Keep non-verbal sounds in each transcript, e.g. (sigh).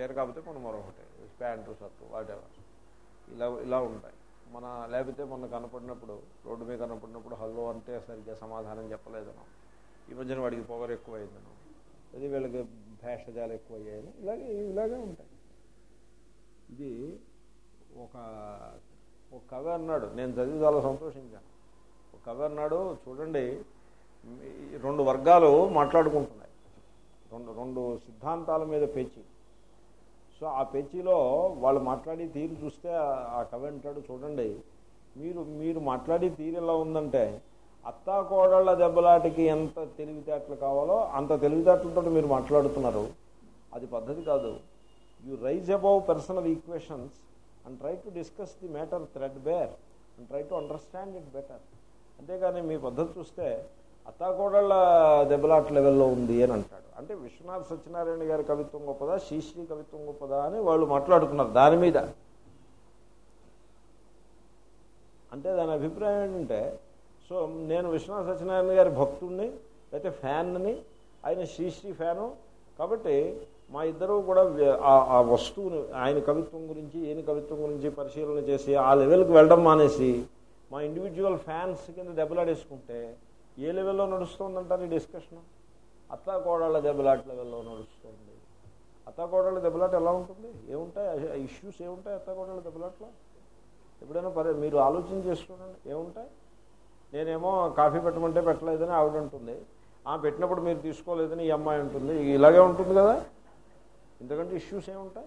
చీర కాకపోతే మనం మరొకటి. ప్యాంటు షర్టు వాటెవర్ ఇలా ఇలా ఉంటాయి. మన లేకపోతే మొన్న కనపడినప్పుడు రోడ్డు మీద కనపడినప్పుడు హలో అంటే సరిగ్గా సమాధానం చెప్పలేదను ఈ మధ్యన వాడికి పొగరు ఎక్కువైందను అది వీళ్ళకి భేషజాలు ఎక్కువయ్యాయని ఇలాగే ఇలాగే ఉంటాయి. ఇది ఒక ఒక కవి అన్నాడు. నేను చదివి చాలా సంతోషించాను. ఒక కవి అన్నాడు చూడండి రెండు వర్గాలు మాట్లాడుకుంటున్నాయి. రెండు రెండు సిద్ధాంతాల మీద పేచి. సో ఆ పేచీలో వాళ్ళు మాట్లాడి తీరు చూస్తే ఆ కవి అంటాడు చూడండి మీరు మీరు మాట్లాడే తీరు ఎలా ఉందంటే అత్తా కోడళ్ళ దెబ్బలాటికి ఎంత తెలివితేటలు కావాలో అంత తెలివితేటలతో మీరు మాట్లాడుతున్నారు. అది పద్ధతి కాదు. You rise above personal equations and try to discuss the matter threadbare and try to understand it better అంతేగాని మీ పద్ధతి చూస్తే అత్తాకోడళ్ళ దెబ్బలాట లెవెల్లో ఉంది అని అంటాడు. అంటే విశ్వనాథ్ సత్యనారాయణ గారి కవిత్వం గొప్పదా శ్రీశ్రీ కవిత్వం గొప్పదా అని వాళ్ళు మాట్లాడుతున్నారు దాని మీద. అంటే దాని అభిప్రాయం ఏంటంటే సో నేను విశ్వనాథ సత్యనారాయణ గారి భక్తుడిని లేకపోతే ఫ్యాన్ని ఆయన శ్రీశ్రీ ఫ్యాను. కాబట్టి మా ఇద్దరు కూడా ఆ- ఆ వస్తువుని ఆయన కవిత్వం గురించి ఈయన కవిత్వం గురించి పరిశీలన చేసి ఆ లెవెల్కి వెళ్ళడం మానేసి మా ఇండివిజువల్ ఫ్యాన్స్ కింద దెబ్బలాడేసుకుంటే ఏ లెవెల్లో నడుస్తుందంటారు ఈ డిస్కషన్? అత్తా కోడళ్ళ దెబ్బలాట లెవెల్లో నడుస్తుంది. అత్తా కోడళ్ళ దెబ్బలాట ఎలా ఉంటుంది? ఏముంటాయి? ఇష్యూస్ ఏముంటాయి అత్తా కోడళ్ళ దెబ్బలాట్లో? ఎప్పుడైనా పరి మీరు ఆలోచన చేసుకోండి ఏముంటాయి? నేనేమో కాఫీ పెట్టమంటే పెట్టలేదని ఆవిడ ఉంటుంది ఆ పెట్టినప్పుడు మీరు తీసుకోలేదని ఈ అమ్మాయి ఉంటుంది ఇలాగే ఉంటుంది కదా? ఎందుకంటే ఇష్యూస్ ఏముంటాయి?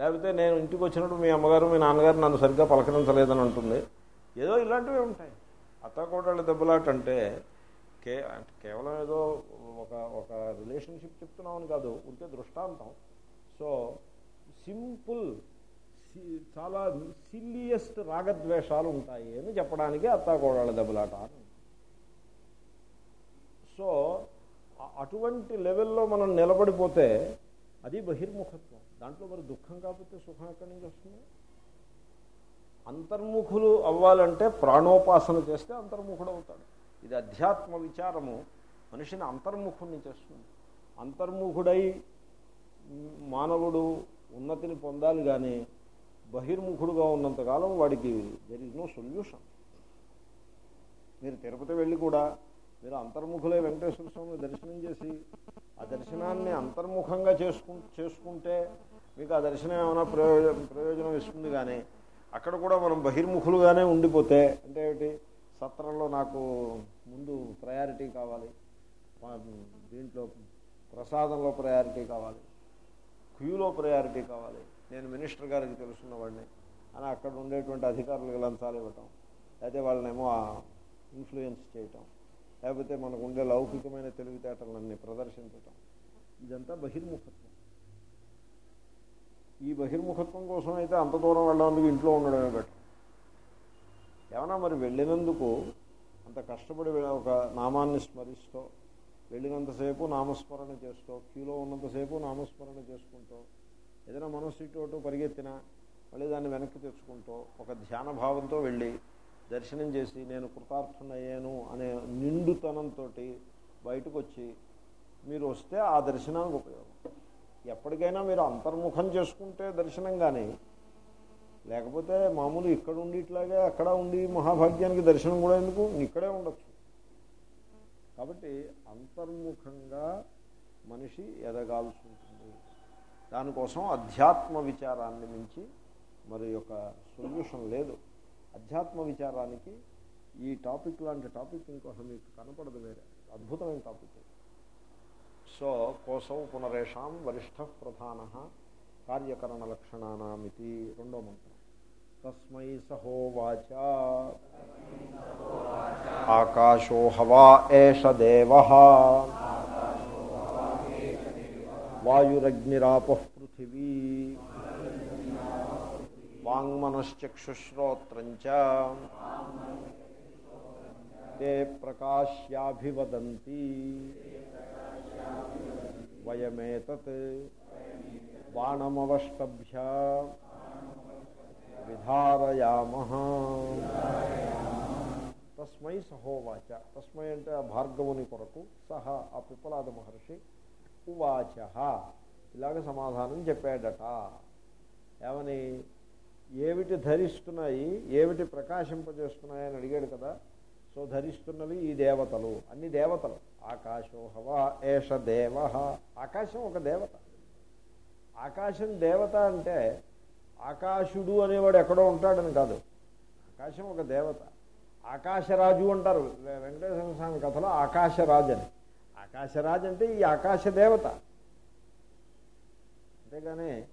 లేకపోతే నేను ఇంటికి వచ్చినప్పుడు మీ అమ్మగారు మీ నాన్నగారు నన్ను సరిగ్గా పలకరించలేదని అంటుంది. ఏదో ఇలాంటివి ఉంటాయి. అత్తకోడళ్ళ దెబ్బలాట అంటే కే అంటే కేవలం ఏదో ఒక ఒక రిలేషన్షిప్ చెప్తున్నామని కాదు ఉంటే దృష్టాంతం. సో సింపుల్ సి- చాలా సిల్లియస్ట్ రాగద్వేషాలు ఉంటాయి అని చెప్పడానికి అత్తాకోడళ్ళ దెబ్బలాట సో అటువంటి లెవెల్లో మనం నిలబడిపోతే అది బహిర్ముఖత్వం. దాంట్లో మరి దుఃఖం కాకపోతే సుఖం ఎక్కడి నుంచి వస్తుంది? అంతర్ముఖులు అవ్వాలంటే ప్రాణోపాసన చేస్తే అంతర్ముఖుడు అవుతాడు. ఇది అధ్యాత్మ విచారము. మనిషిని అంతర్ముఖుడిని చేస్తుంది. అంతర్ముఖుడై మానవుడు ఉన్నతిని పొందాలి కానీ బహిర్ముఖుడుగా ఉన్నంతకాలం వాడికి దెర్ ఇస్ నో సొల్యూషన్ మీరు తిరుపతి వెళ్ళి కూడా మీరు అంతర్ముఖులే వెంకటేశ్వర స్వామి దర్శనం చేసి ఆ దర్శనాన్ని అంతర్ముఖంగా చేసుకు చేసుకుంటే మీకు ఆ దర్శనం ఏమైనా ప్రయోజనం ప్రయోజనం ఇస్తుంది కానీ అక్కడ కూడా మనం బహిర్ముఖులుగానే ఉండిపోతే అంటే ఏమిటి? సత్రంలో నాకు ముందు ప్రయారిటీ కావాలి. దీంట్లో ప్రసాదంలో ప్రయారిటీ కావాలి. క్యూలో ప్రయారిటీ కావాలి. నేను మినిస్టర్ గారికి తెలుసున్నవాడిని. అని అక్కడ ఉండేటువంటి అధికారులకు లంచాలు ఇవ్వటం లేకపోతే వాళ్ళనేమో ఇన్ఫ్లుయెన్స్ చేయటం లేకపోతే మనకు ఉండే లౌకికమైన తెలివితేటలన్నీ ప్రదర్శించటం ఇదంతా బహిర్ముఖత్వం. ఈ బహిర్ముఖత్వం కోసం అయితే అంత దూరం వెళ్ళడానికి ఇంట్లో ఉండడమే బెటర్. ఏమన్నా మరి వెళ్ళినందుకు అంత కష్టపడి ఒక నామాన్ని స్మరిస్తూ వెళ్ళినంతసేపు నామస్మరణ చేస్తూ క్యూలో ఉన్నంతసేపు నామస్మరణ చేసుకుంటూ ఏదైనా మనస్సు ఇటు పరిగెత్తినా మళ్ళీ దాన్ని వెనక్కి తెచ్చుకుంటూ ఒక ధ్యాన భావంతో వెళ్ళి దర్శనం చేసి నేను కృతార్థునయ్యాను అనే నిండుతనంతో బయటకు వచ్చి మీరు వస్తే ఆ దర్శనానికి ఉపయోగం. ఎప్పటికైనా మీరు అంతర్ముఖం చేసుకుంటే దర్శనం కానీ లేకపోతే మామూలు ఇక్కడ ఉండి ఇట్లాగే అక్కడ ఉండి మహాభాగ్యానికి దర్శనం కూడా ఎందుకు? ఇక్కడే ఉండొచ్చు. కాబట్టి అంతర్ముఖంగా మనిషి ఎదగాల్సి ఉంటుంది. దానికోసం అధ్యాత్మ విచారాన్ని మించి మరి యొక్క సొల్యూషన్ లేదు. అధ్యాత్మ విచారానికి ఈ టాపిక్ లాంటి టాపిక్ ఇంకొక మీకు కనపడదు వేరే. అద్భుతమైన టాపిక్. ఇది. సో కోసౌ పునరేషాం వరిష్ఠ ప్రధాన కార్యకరణ లక్షణానామితి రెండో మంత్రం. తస్మై సహోవాచ. ఆకాశో హవా ఏష దేవ. వాయురగ్నిరాప పృథివీ. వాంగ్మనశ్చక్షుశ్రోత్రంచ తే ప్రకాశ్యాభివదంతి. వయమేతత్ బాణమవష్టభ్య విధారయామ తస్మై సహోవాచ తస్మై అంటే ఆ భార్గవుని కొరకు సహ ఆ పిప్పలాద మహర్షి ఉవాచ। ఇలాగ సమాధానం చెప్పాడట। ఏమని? ఏమిటి ధరిస్తున్నాయి? ఏమిటి ప్రకాశింపజేస్తున్నాయి అని అడిగాడు కదా? సో ధరిస్తున్నవి ఈ దేవతలు అన్ని దేవతలు. ఆకాశో హవా ఏష దేవ. ఆకాశం ఒక దేవత. ఆకాశం దేవత అంటే ఆకాశుడు అనేవాడు ఎక్కడో ఉంటాడని కాదు. ఆకాశం ఒక దేవత. ఆకాశరాజు అంటారు. వెంకటేశ్వర స్వామి కథలో ఆకాశరాజు అని. ఆకాశరాజు అంటే ఈ ఆకాశ దేవత. అంతేగాని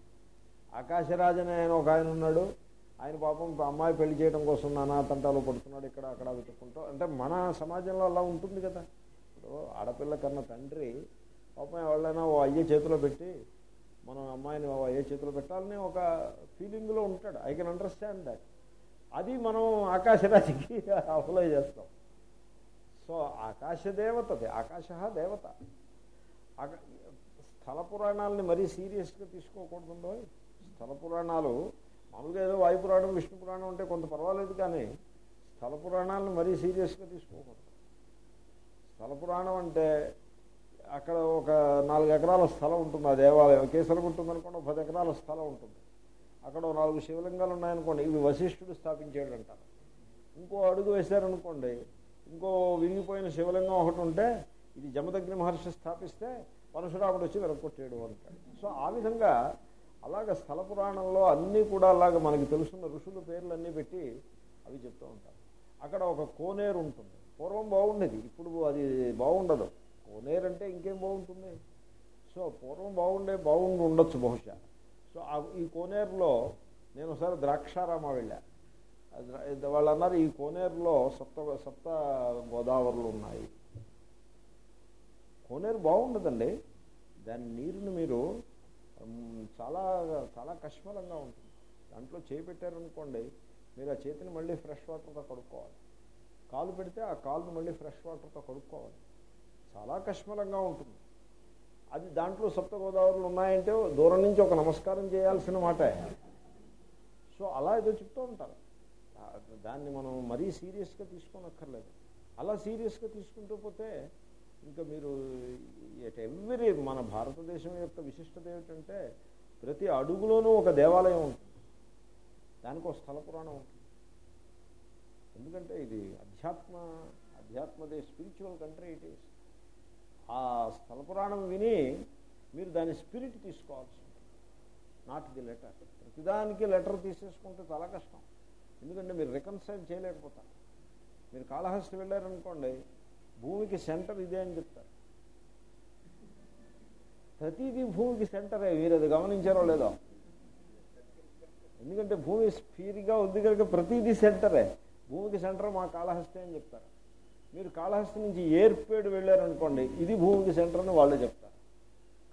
ఆకాశరాజు అని ఆయన ఒక ఆయన ఉన్నాడు. ఆయన పాపం అమ్మాయి పెళ్ళి చేయడం కోసం నానా తంటాలు పడుతున్నాడు. ఇక్కడ అక్కడ వెతుక్కుంటూ. అంటే మన సమాజంలో అలా ఉంటుంది కదా. ఇప్పుడు ఆడపిల్ల కన్నా తండ్రి పాపం ఎవరైనా ఓ అయ్యే చేతిలో పెట్టి మనం అమ్మాయిని ఓ అయ్యే చేతిలో పెట్టాలని ఒక ఫీలింగ్లో ఉంటాడు. ఐ కెన్ అండర్స్టాండ్ దాట్ అది మనం ఆకాశరాజుకి అప్లై (laughs) చేస్తాం. సో ఆకాశ దేవతది ఆకాశ దేవత. స్థల పురాణాలని మరీ సీరియస్గా తీసుకోకూడదు స్థల పురాణాలు మామూలుగా ఏదో వాయు పురాణం విష్ణు పురాణం అంటే కొంత పర్వాలేదు కానీ స్థల పురాణాలను మరీ సీరియస్గా తీసుకోకూడదు. స్థలపురాణం అంటే అక్కడ ఒక నాలుగు ఎకరాల స్థలం ఉంటుంది ఆ దేవాలయం. కేసరికి ఉంటుంది అనుకోండి ఒక పది ఎకరాల స్థలం ఉంటుంది. అక్కడ నాలుగు శివలింగాలు ఉన్నాయనుకోండి ఇవి వశిష్ఠుడు స్థాపించాడు అంటారు ఇంకో అడుగు వేశారనుకోండి ఇంకో విరిగిపోయిన శివలింగం ఒకటి ఉంటే ఇది జమదగ్ని మహర్షి స్థాపిస్తే పరశురాముడు వచ్చి వెనక్కొట్టాడు అంటాడు. సో ఆ విధంగా అలాగ స్థల పురాణంలో అన్నీ కూడా అలాగ మనకి తెలుసున్న ఋషుల పేర్లు అన్నీ పెట్టి అవి చెప్తూ ఉంటారు. అక్కడ ఒక కోనేరు ఉంటుంది. పూర్వం బాగుండేది. ఇప్పుడు అది బాగుండదు. కోనేరు అంటే ఇంకేం బాగుంటుంది? సో పూర్వం బాగుండే బాగుండి ఉండొచ్చు బహుశా. సో ఈ కోనేరులో నేను ఒకసారి ద్రాక్షారామ వెళ్ళా. వాళ్ళు అన్నారు ఈ కోనేరులో సప్త సప్త గోదావరులు ఉన్నాయి. కోనేరు బాగుండదండి. దాని నీరుని మీరు చాలా చాలా కష్మలంగా ఉంటుంది. దాంట్లో చేపెట్టారనుకోండి మీరు ఆ చేతిని మళ్ళీ ఫ్రెష్ వాటర్తో కడుక్కోవాలి. కాలు పెడితే ఆ కాలును మళ్ళీ ఫ్రెష్ వాటర్తో కడుక్కోవాలి. చాలా కష్మలంగా ఉంటుంది. అది దాంట్లో సప్త గోదావరులు ఉన్నాయంటే దూరం నుంచి ఒక నమస్కారం చేయాల్సిన మాట. సో అలా ఏదో చెప్తూ ఉంటారు. దాన్ని మనం మరీ సీరియస్గా తీసుకోనక్కర్లేదు. అలా సీరియస్గా తీసుకుంటూ పోతే ఇంకా మీరు ఎట్ ఎవ్రీ మన భారతదేశం యొక్క విశిష్టత ఏమిటంటే ప్రతి అడుగులోనూ ఒక దేవాలయం ఉంటుంది. దానికి ఒక స్థల పురాణం ఉంటుంది. ఎందుకంటే ఇది అధ్యాత్మ అధ్యాత్మదే స్పిరిచువల్ కంట్రీ ఇట్ ఈస్ ఆ స్థల పురాణం విని మీరు దాని స్పిరిట్ తీసుకోవాల్సి ఉంటుంది. నాట్ ది లెటర్ ప్రతిదానికి లెటర్ తీసేసుకుంటే చాలా కష్టం. ఎందుకంటే మీరు రికన్సైల్ చేయలేకపోతారు. మీరు కాళహస్తి వెళ్ళారనుకోండి భూమికి సెంటర్ ఇదే అని చెప్తారు. ప్రతిదీ భూమికి సెంటరే మీరు అది గమనించారో లేదో? ఎందుకంటే భూమి స్పీరిగా ఉంది కనుక ప్రతిదీ సెంటరే భూమికి సెంటర్ మా కాళహస్తి అని చెప్తారు. మీరు కాళహస్తి నుంచి ఏర్పేడు వెళ్ళారనుకోండి ఇది భూమికి సెంటర్ అని వాళ్ళు చెప్తారు.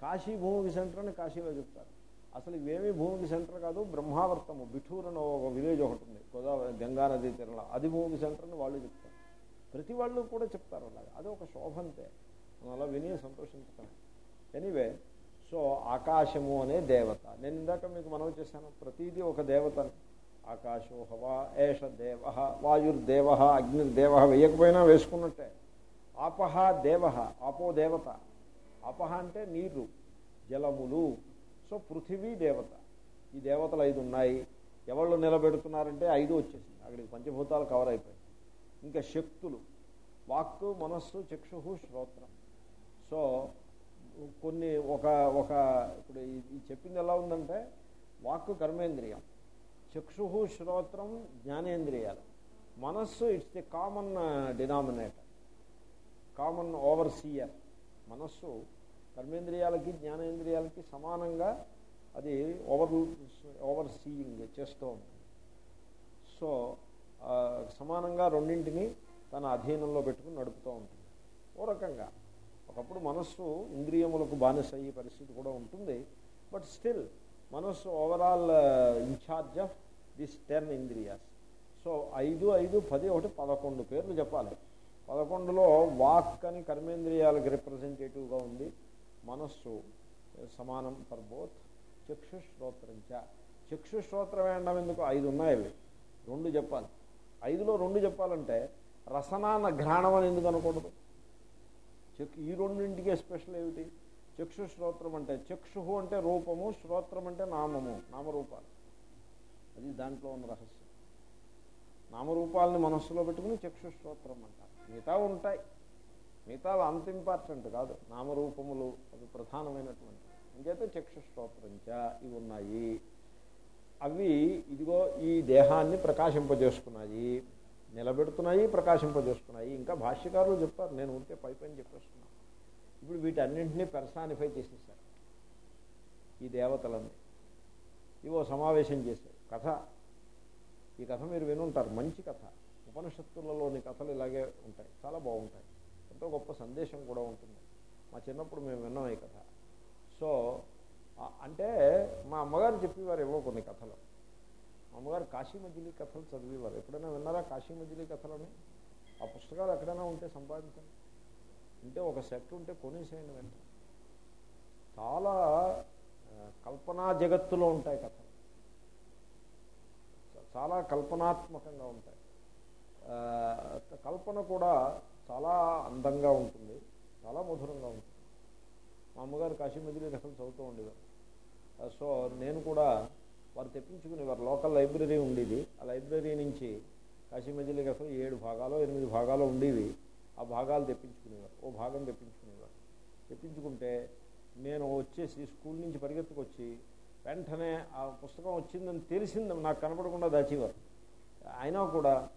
కాశీ భూమికి సెంటర్ అని కాశీలో చెప్తారు. అసలు ఇవేమీ భూమికి సెంటర్ కాదు బ్రహ్మావర్తము బిఠూర్ అని ఒక విలేజ్ ఒకటి ఉంది గోదావరి గంగా నదీ తీరంలో అది భూమికి సెంటర్ అని వాళ్ళు చెప్తారు. ప్రతి వాళ్ళు కూడా చెప్తారు అలాగే. అది ఒక శోభ అంతే మనం అలా విని సంతోషించటం ఎనీవే సో ఆకాశము అనే దేవత. నేను ఇందాక మీకు మనవి చేశాను ప్రతిదీ ఒక దేవతని. ఆకాశో హవా ఏష దేవ వాయుర్దేవ అగ్నిర్దేవ వేయకపోయినా వేసుకున్నట్టే. ఆపహ దేవ ఆపో దేవత. ఆపహ అంటే నీరు జలములు. సో పృథివీ దేవత. ఈ దేవతలు ఐదు ఉన్నాయి. ఎవళ్ళు నిలబెడుతున్నారంటే ఐదు వచ్చేసింది. అక్కడికి పంచభూతాలు కవర్ అయిపోయాయి. ఇంకా శక్తులు. వాక్కు మనస్సు చక్షు శ్రోత్రం. సో కొన్ని ఒక ఒక ఇప్పుడు ఇది చెప్పింది ఎలా ఉందంటే వాక్కు కర్మేంద్రియం. చక్షు శ్రోత్రం జ్ఞానేంద్రియాలు. మనస్సు it's the common denominator common overseer మనస్సు కర్మేంద్రియాలకి జ్ఞానేంద్రియాలకి సమానంగా అది ఓవర్ ఓవర్ సీయింగ్ చేస్తూ ఉంటుంది. సో సమానంగా రెండింటిని తన అధీనంలో పెట్టుకుని నడుపుతూ ఉంటుంది. ఓ రకంగా ఒకప్పుడు మనస్సు ఇంద్రియములకు బానిస అయ్యే పరిస్థితి కూడా ఉంటుంది. బట్ స్టిల్ మనస్సు overall incharge of this ten ఇంద్రియాస్. So ఐదు ఐదు పది ఒకటి పదకొండు పేర్లు చెప్పాలి. పదకొండులో వాక్ అని కర్మేంద్రియాలకు రిప్రజెంటేటివ్గా ఉంది. మనస్సు సమానం ఫర్ బోత్ చక్షుశ్రోత్రంచ చక్షుశ్రోత్రమే అనడం ఎందుకు? ఐదు ఉన్నాయి అవి. రెండు చెప్పాలి. ఐదులో రెండు చెప్పాలంటే రసనాన ఘ్రాణం అని ఎందుకు అనకూడదు? చెక్ ఈ రెండింటికే స్పెషల్ ఏమిటి? చక్షు శ్రోత్రం అంటే చక్షు అంటే రూపము శ్రోత్రం అంటే నామము నామరూపాలు. అది దాంట్లో ఉన్న రహస్యం. నామరూపాలని మనస్సులో పెట్టుకుని చక్షుశ్రోత్రం అంటారు. మిగతా ఉంటాయి. మిగతా అంత ఇంపార్టెంట్ కాదు. నామరూపములు అవి ప్రధానమైనటువంటి. ఇంకైతే చక్షుశ్రోత్రంచ ఇవి ఉన్నాయి. అవి ఇదిగో ఈ దేహాన్ని ప్రకాశింపజేసుకున్నాయి. నిలబెడుతున్నాయి ప్రకాశింపజేసుకున్నాయి. ఇంకా భాష్యకారులు చెప్తారు నేను ఉంటే పై పైన చెప్పేస్తున్నాను ఇప్పుడు వీటన్నింటినీ పెర్సానిఫై చేసేసారు ఈ దేవతలన్నీ. ఇవో సమావేశం చేశారు. కథ. ఈ కథ మీరు వినుంటారు. మంచి కథ. ఉపనిషత్తులలోని కథలు ఇలాగే ఉంటాయి. చాలా బాగుంటాయి. ఎంతో గొప్ప సందేశం కూడా ఉంటుంది. మా చిన్నప్పుడు మేము విన్నాం ఈ కథ. సో అంటే మా అమ్మగారు చెప్పేవారు ఏవో కొన్ని కథలు. మా అమ్మగారు కాశీ మజిలీ కథలు చదివేవారు. ఎప్పుడైనా విన్నారా కాశీ మజిలీ కథలని? ఆ పుస్తకాలు ఎక్కడైనా ఉంటే సంపాదించండి. ఉంటే ఒక సెట్ ఉంటే కొనేసేయండి వెంట చాలా కల్పనా జగత్తులో ఉంటాయి కథ చాలా కల్పనాత్మకంగా ఉంటాయి. కల్పన కూడా చాలా అందంగా ఉంటుంది. చాలా మధురంగా ఉంటుంది. మా అమ్మగారు కాశీమజిలీ కథలు చదువుతూ ఉండేవారు. సో నేను కూడా వారు తెప్పించుకునేవారు. లోకల్ లైబ్రరీ ఉండేది. ఆ లైబ్రరీ నుంచి కాశీ మజిలీ కథలు ఏడు భాగాలు ఎనిమిది భాగాలు ఉండేవి. ఆ భాగాలు తెప్పించుకునేవారు. ఓ భాగం తెప్పించుకునేవారు. తెప్పించుకుంటే నేను వచ్చేసి స్కూల్ నుంచి పరిగెత్తుకొచ్చి వెంటనే ఆ పుస్తకం వచ్చిందని తెలిసింది నాకు కనపడకుండా దాచేవారు. అయినా కూడా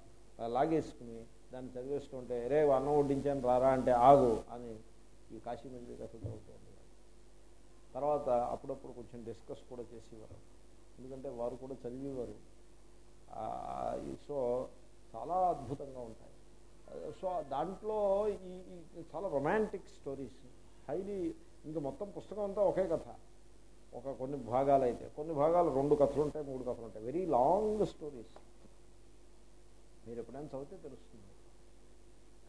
లాగేసుకుని దాన్ని చదివేస్తుంటే రే అన్నం వడ్డించాను రారా అంటే ఆగు అని ఈ కాశీ మజిలీ కథ తర్వాత అప్పుడప్పుడు కొంచెం డిస్కస్ కూడా చేసేవారు. ఎందుకంటే వారు కూడా చదివేవారు. సో చాలా అద్భుతంగా ఉంటాయి. సో దాంట్లో ఈ ఈ చాలా రొమాంటిక్ స్టోరీస్. హైలీ ఇంకా మొత్తం పుస్తకం అంతా ఒకే కథ. ఒక కొన్ని భాగాలు అయితే కొన్ని భాగాలు రెండు కథలు ఉంటాయి మూడు కథలు ఉంటాయి. వెరీ లాంగ్ స్టోరీస్ మీరు ఎప్పుడైనా చదివితే తెలుస్తుంది.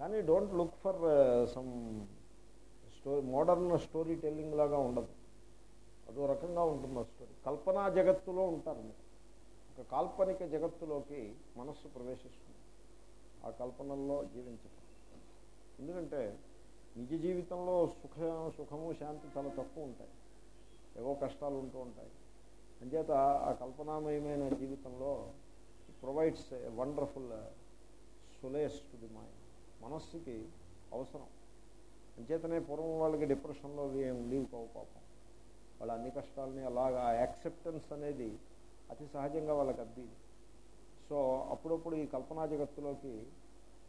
కానీ don't look for some story modern story telling లాగా ఉండదు. అదో రకంగా ఉంటుంది ఆ స్టోరీ కల్పనా జగత్తులో ఉంటారు మీరు. ఒక కాల్పనిక జగత్తులోకి మనస్సు ప్రవేశిస్తుంది. ఆ కల్పనల్లో జీవించడం ఎందుకంటే నిజ జీవితంలో సుఖ సుఖము శాంతి చాలా తక్కువ ఉంటాయి. ఏవో కష్టాలు ఉంటూ ఉంటాయి. అంచేత ఆ కల్పనామయమైన జీవితంలో provides a wonderful solace to the mind మనస్సుకి అవసరం. అంచేతనే పూర్వం వాళ్ళకి డిప్రెషన్లో ఏం లీవ్ కావు పాపం. వాళ్ళ అన్ని కష్టాలని అలాగా యాక్సెప్టెన్స్ అనేది అతి సహజంగా వాళ్ళకి అబ్బి సో అప్పుడప్పుడు ఈ కల్పనా జగత్తులోకి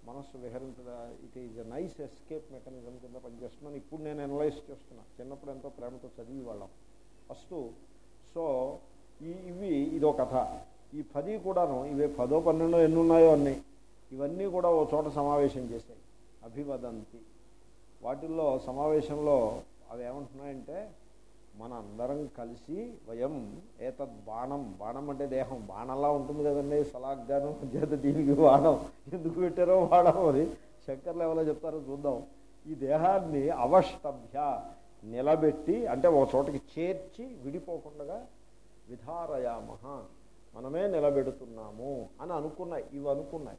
మనస్సు విహరించడం it is a nice escape mechanism కింద పనిచేస్తుందని ఇప్పుడు నేను అనలైజ్ చేస్తున్నా. చిన్నప్పుడు ఎంతో ప్రేమతో చదివి వాళ్ళం. అస్తు. సో ఈ ఇవి ఇదో కథ. ఈ పది కూడాను ఇవే పదో పన్నెండో ఎన్ని ఉన్నాయో అన్నీ. ఇవన్నీ కూడా ఓ చోట సమావేశం చేశాయి. అభివదంతి. వాటిల్లో సమావేశంలో అవి ఏమంటున్నాయంటే మన అందరం కలిసి వయం ఏతద్ బాణం. బాణం అంటే దేహం. బాణంలా ఉంటుంది కదండి సలాగ్గాను చేత దీనికి బాణం. ఎందుకు పెట్టారో బాణం అని శంకర్లు ఎవరో చెప్తారో చూద్దాం. ఈ దేహాన్ని అవష్టభ్య. నిలబెట్టి అంటే ఒక చోటకి చేర్చి విడిపోకుండా విధారయామహ మనమే నిలబెడుతున్నాము అని అనుకున్నాయి. ఇవి అనుకున్నాయి.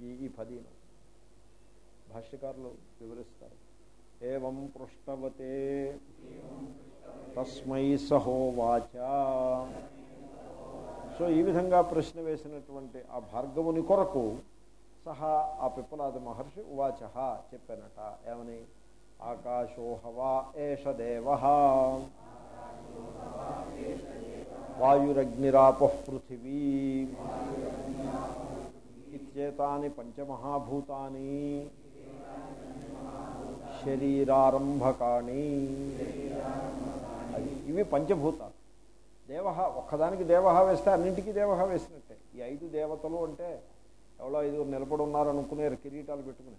ఈ ఈ పదీను. భాష్యకారులు వివరిస్తారు. ఏం పృష్టవతే తస్మై సహోవాచ. సో ఈ విధంగా ప్రశ్న వేసినటువంటి ఆ భార్గవుని కొరకు సహా ఆ పిప్పలాది మహర్షి ఉవాచ చెప్పానట. ఏమని? ఆకాశోహవా ఏష దేవ వాయురగ్నిరాప పృథివీ ఇత్యేతాని పంచమహాభూతాని శరీరారంభకాణి ఇవి పంచభూతాలు. దేవ ఒక్కదానికి దేవహ వేస్తే అన్నింటికీ దేవహ వేసినట్టే. ఈ ఐదు దేవతలు అంటే ఎవరో ఐదుగురు నిలబడి ఉన్నారనుకునేరు కిరీటాలు పెట్టుకుని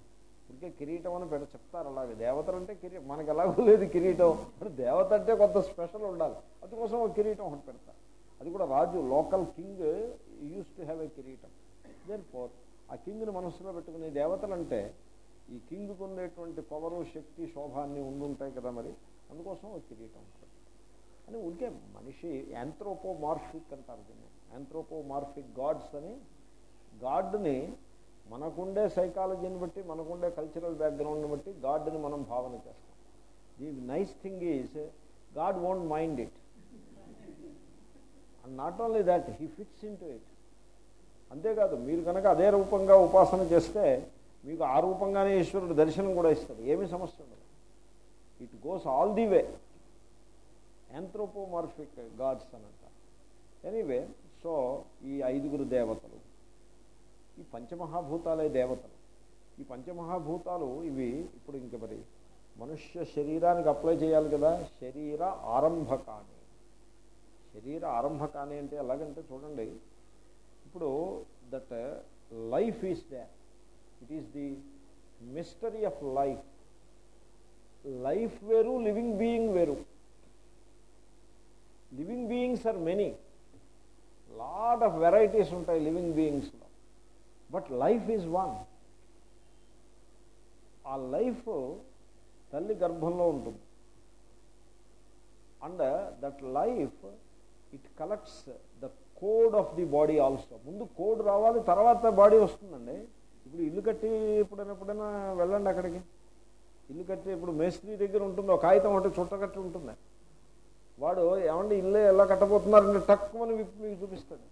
ఇంకే కిరీటం అని పెడ చెప్తారు అలాగే. దేవతలు అంటే కిరీ మనకి ఎలాగో లేదు కిరీటం. దేవత అంటే కొంత స్పెషల్ ఉండాలి. అందుకోసం ఒక కిరీటం ఒకటి పెడతారు. అది కూడా రాజు local king used to have a కిరీటం. దేన్ ఫోర్ ఆ కింగ్ని మనసులో పెట్టుకునే దేవతలు అంటే ఈ కింగ్కు ఉండేటువంటి పవరు శక్తి శోభ అన్నీ ఉండుంటాయి కదా మరి. అందుకోసం ఒక కిరీటం అని ఉంటే మనిషి యాంథ్రోపోమార్ఫిక్ అంటారు దీన్ని. యాంథ్రోపోమార్ఫిక్ గాడ్స్ అని. గాడ్ని మనకుండే సైకాలజీని బట్టి మనకుండే కల్చరల్ బ్యాక్గ్రౌండ్ని బట్టి గాడ్ని మనం భావన చేస్తాం. The nice thing is God won't mind it and not only that he fits into it అంతేకాదు మీరు కనుక అదే రూపంగా ఉపాసన చేస్తే మీకు ఆ రూపంగానే ఈశ్వరుడు దర్శనం కూడా ఇస్తాడు. ఏమీ సమస్య ఉండదు. It goes all the way anthropomorphic gods అని అంటారు. ఎనీవే సో ఈ ఐదుగురు దేవతలు ఈ పంచమహాభూతాలే దేవతలు. ఈ పంచమహాభూతాలు ఇవి ఇప్పుడు ఇంక మరి మనుష్య శరీరానికి అప్లై చేయాలి కదా? శరీర ఆరంభకాని. శరీర ఆరంభకాని అంటే ఎలాగంటే చూడండి ఇప్పుడు that life is they it is the mystery of life. Life వేరు లివింగ్ బీయింగ్ వేరు. Living beings are many. Lot of varieties ఉంటాయి లివింగ్ బీయింగ్స్లో. బట్ లైఫ్ ఈజ్ వన్ ఆ లైఫ్ తల్లి గర్భంలో ఉంటుంది. And that life it collects the code of the body also ముందు code రావాలి తర్వాత బాడీ వస్తుందండి. ఇప్పుడు ఇల్లు కట్టి ఎప్పుడైనా ఎప్పుడైనా వెళ్ళండి అక్కడికి. ఇల్లు కట్టి ఇప్పుడు మేస్త్రి దగ్గర ఉంటుంది ఒక కాగితం ఒకటి చుట్టకట్టి ఉంటుంది. వాడు ఏమండి ఇల్లు ఎలా కట్టబోతున్నారంటే టక్కుమని విప్పి మీకు చూపిస్తాడు.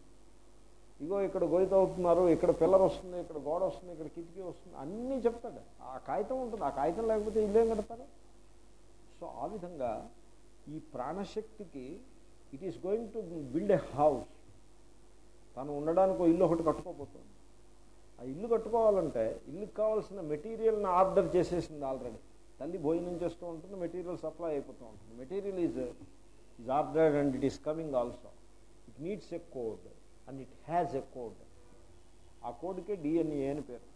ఇగో ఇక్కడ గోయిత అవుతున్నారు ఇక్కడ పిల్లర్ వస్తుంది ఇక్కడ గోడ వస్తుంది ఇక్కడ కిటికీ వస్తుంది అన్నీ చెప్తాడు. ఆ కాగితం ఉంటుంది ఆ కాగితం లేకపోతే ఇల్లేం కడతారు? సో ఆ విధంగా ఈ ప్రాణశక్తికి it is going to build a house తను ఉండడానికి ఇల్లు ఒకటి కట్టుకోబోతుంది. ఆ ఇల్లు కట్టుకోవాలంటే ఇల్లుకి కావాల్సిన మెటీరియల్ని ఆర్డర్ చేసేసింది ఆల్రెడీ. తల్లి భోజనం చేస్తూ ఉంటుంది మెటీరియల్ సప్లై అయిపోతూ ఉంటుంది. Material is is ordered and it is coming also it needs a code and it has a code ఆ కోడ్కే డిఎన్ఏ అని పేరు.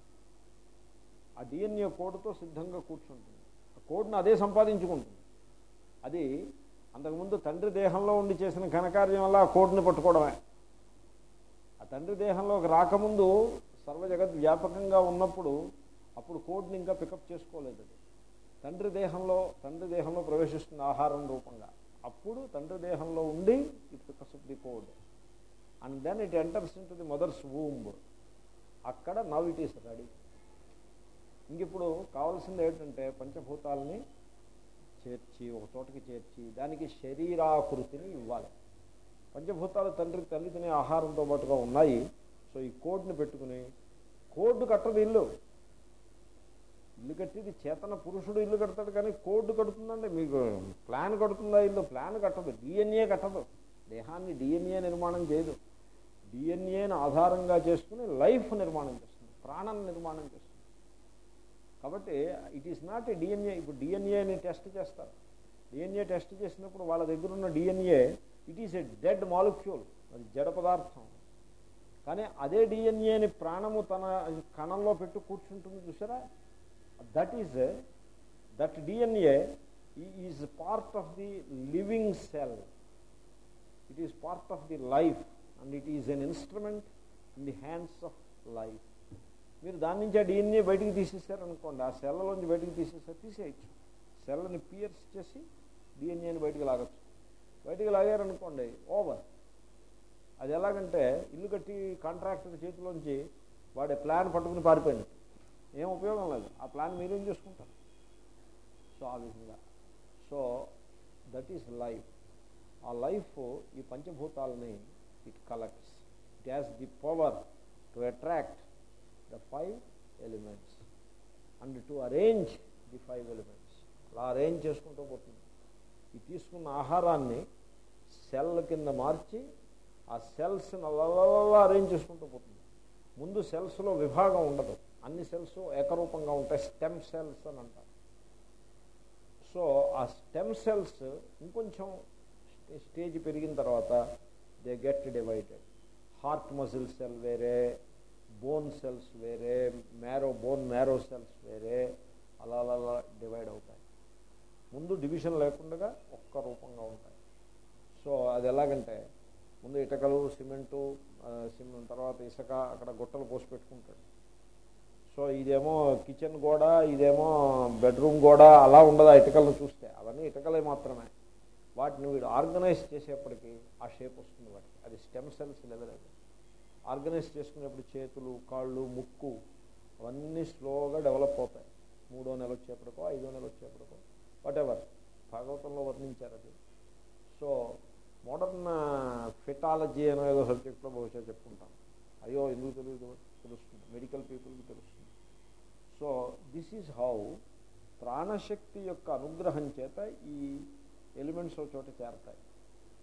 ఆ డిఎన్ఏ కోడ్తో సిద్ధంగా కూర్చుంటుంది. ఆ కోడ్ని అదే సంపాదించుకుంటుంది. అది అంతకుముందు తండ్రి దేహంలో ఉండి చేసిన ఘనకార్యం వల్ల ఆ కోడ్ని పట్టుకోవడమే. ఆ తండ్రి దేహంలోకి రాకముందు సర్వ జగత్ వ్యాపకంగా ఉన్నప్పుడు అప్పుడు కోడ్ని ఇంకా పికప్ చేసుకోలేదు అది. తండ్రి దేహంలో తండ్రి దేహంలో ప్రవేశిస్తున్న ఆహారం రూపంగా. అప్పుడు తండ్రి దేహంలో ఉండి it picks the code and then it enters into the mother's womb అక్కడ నవ్ ఇట్ ఈస్ రెడీ ఇంక ఇప్పుడు కావాల్సింది ఏంటంటే పంచభూతాలని చేర్చి ఒక చోటకి చేర్చి దానికి శరీరాకృతిని ఇవ్వాలి. పంచభూతాలు తండ్రి తల్లి తినే ఆహారంతో పాటుగా ఉన్నాయి. సో ఈ కోడ్ని పెట్టుకుని కోడ్ కట్టదు ఇల్లు. ఇల్లు కట్టేది చేతన పురుషుడు ఇల్లు కడతాడు కానీ కోడ్ కడుతుందండి మీకు ప్లాన్ కడుతుందా ఇల్లు? ప్లాన్ కట్టదు. డిఎన్ఏ కట్టదు. దేహాన్ని డిఎన్ఏ నిర్మాణం చేయదు. డిఎన్ఏను ఆధారంగా చేసుకుని లైఫ్ నిర్మాణం చేస్తుంది ప్రాణం నిర్మాణం చేస్తుంది. కాబట్టి it is not a DNA ఇప్పుడు డిఎన్ఏని టెస్ట్ చేస్తారు. డిఎన్ఏ టెస్ట్ చేసినప్పుడు వాళ్ళ దగ్గర ఉన్న DNA it is a dead molecule అది జడ పదార్థం. కానీ అదే డిఎన్ఏని ప్రాణము తన కణంలో పెట్టు కూర్చుంటుంది చూసారా? That is that DNA is part of the living cell it is part of the life and it is an instrument in the hands of life మీరు దాని నుంచి ఆ డిఎన్ఏ బయటికి తీసేసారనుకోండి ఆ సెల్లలోంచి బయటికి తీసేసారు తీసేయచ్చు. సెల్లని పియర్స్ చేసి డిఎన్ఏని బయటికి లాగచ్చు. బయటికి లాగారనుకోండి ఓవర్ అది ఎలాగంటే ఇల్లు కట్టి కాంట్రాక్టర్ చేతిలోంచి వాడి ప్లాన్ పట్టుకుని పారిపోయింది. ఏం ఉపయోగం లేదు. ఆ ప్లాన్ మీరేం చేసుకుంటారు? సో ఆ విధంగా. సో దట్ ఈస్ లైఫ్ ఆ లైఫ్ ఈ పంచభూతాలని it collects it has the power to attract the five elements and to arrange the five elements అలా అరేంజ్ చేసుకుంటూ పోతుంది. ఈ తీసుకున్న ఆహారాన్ని సెల్ కింద మార్చి ఆ సెల్స్ని అలా అరేంజ్ చేసుకుంటూ పోతుంది. ముందు సెల్స్లో విభాగం ఉండదు. అన్ని సెల్స్ ఏకరూపంగా ఉంటాయి. స్టెమ్ సెల్స్ అని అంటారు. సో ఆ స్టెమ్ సెల్స్ ఇంకొంచెం స్టేజ్ పెరిగిన తర్వాత they get divided heart muscle cell వేరే బోన్ సెల్స్ వేరే మ్యారో బోన్ మ్యారో సెల్స్ వేరే అలా అలా డివైడ్ అవుతాయి. ముందు డివిజన్ లేకుండా ఒక్క రూపంగా ఉంటాయి. సో అది ఎలాగంటే ముందు ఇటకలు సిమెంటు సిమెంట్ తర్వాత ఇసుక అక్కడ గుట్టలు పోసి పెట్టుకుంటాడు. సో ఇదేమో కిచెన్ గోడ ఇదేమో బెడ్రూమ్ గోడ అలా ఉండదు ఆ ఇటుకలను చూస్తే? అవన్నీ ఇటుకలే మాత్రమే. వాటిని వీడు ఆర్గనైజ్ చేసేప్పటికీ ఆ షేప్ వస్తుంది వాటికి. అది స్టెమ్ సెల్స్ లెవెల్ అది. ఆర్గనైజ్ చేసుకునేప్పుడు చేతులు కాళ్ళు ముక్కు అవన్నీ స్లోగా డెవలప్ అవుతాయి. మూడో నెల వచ్చేప్పటికో ఐదో నెల వచ్చేప్పటికో వాటెవర్ ఎవర్ భాగవతంలో వర్ణించారు అది. సో మోడర్న్ ఫిటాలజీ uh, అనే ఏదో సబ్జెక్ట్లో బహుశా చెప్పుకుంటాం. అయ్యో ఎందుకు తెలియదు? తెలుస్తుంది. మెడికల్ పీపుల్కి తెలుస్తుంది. సో దిస్ ఈజ్ హౌ ప్రాణశక్తి యొక్క అనుగ్రహం చేత ఈ ఎలిమెంట్స్ ఒక చోట చేరతాయి.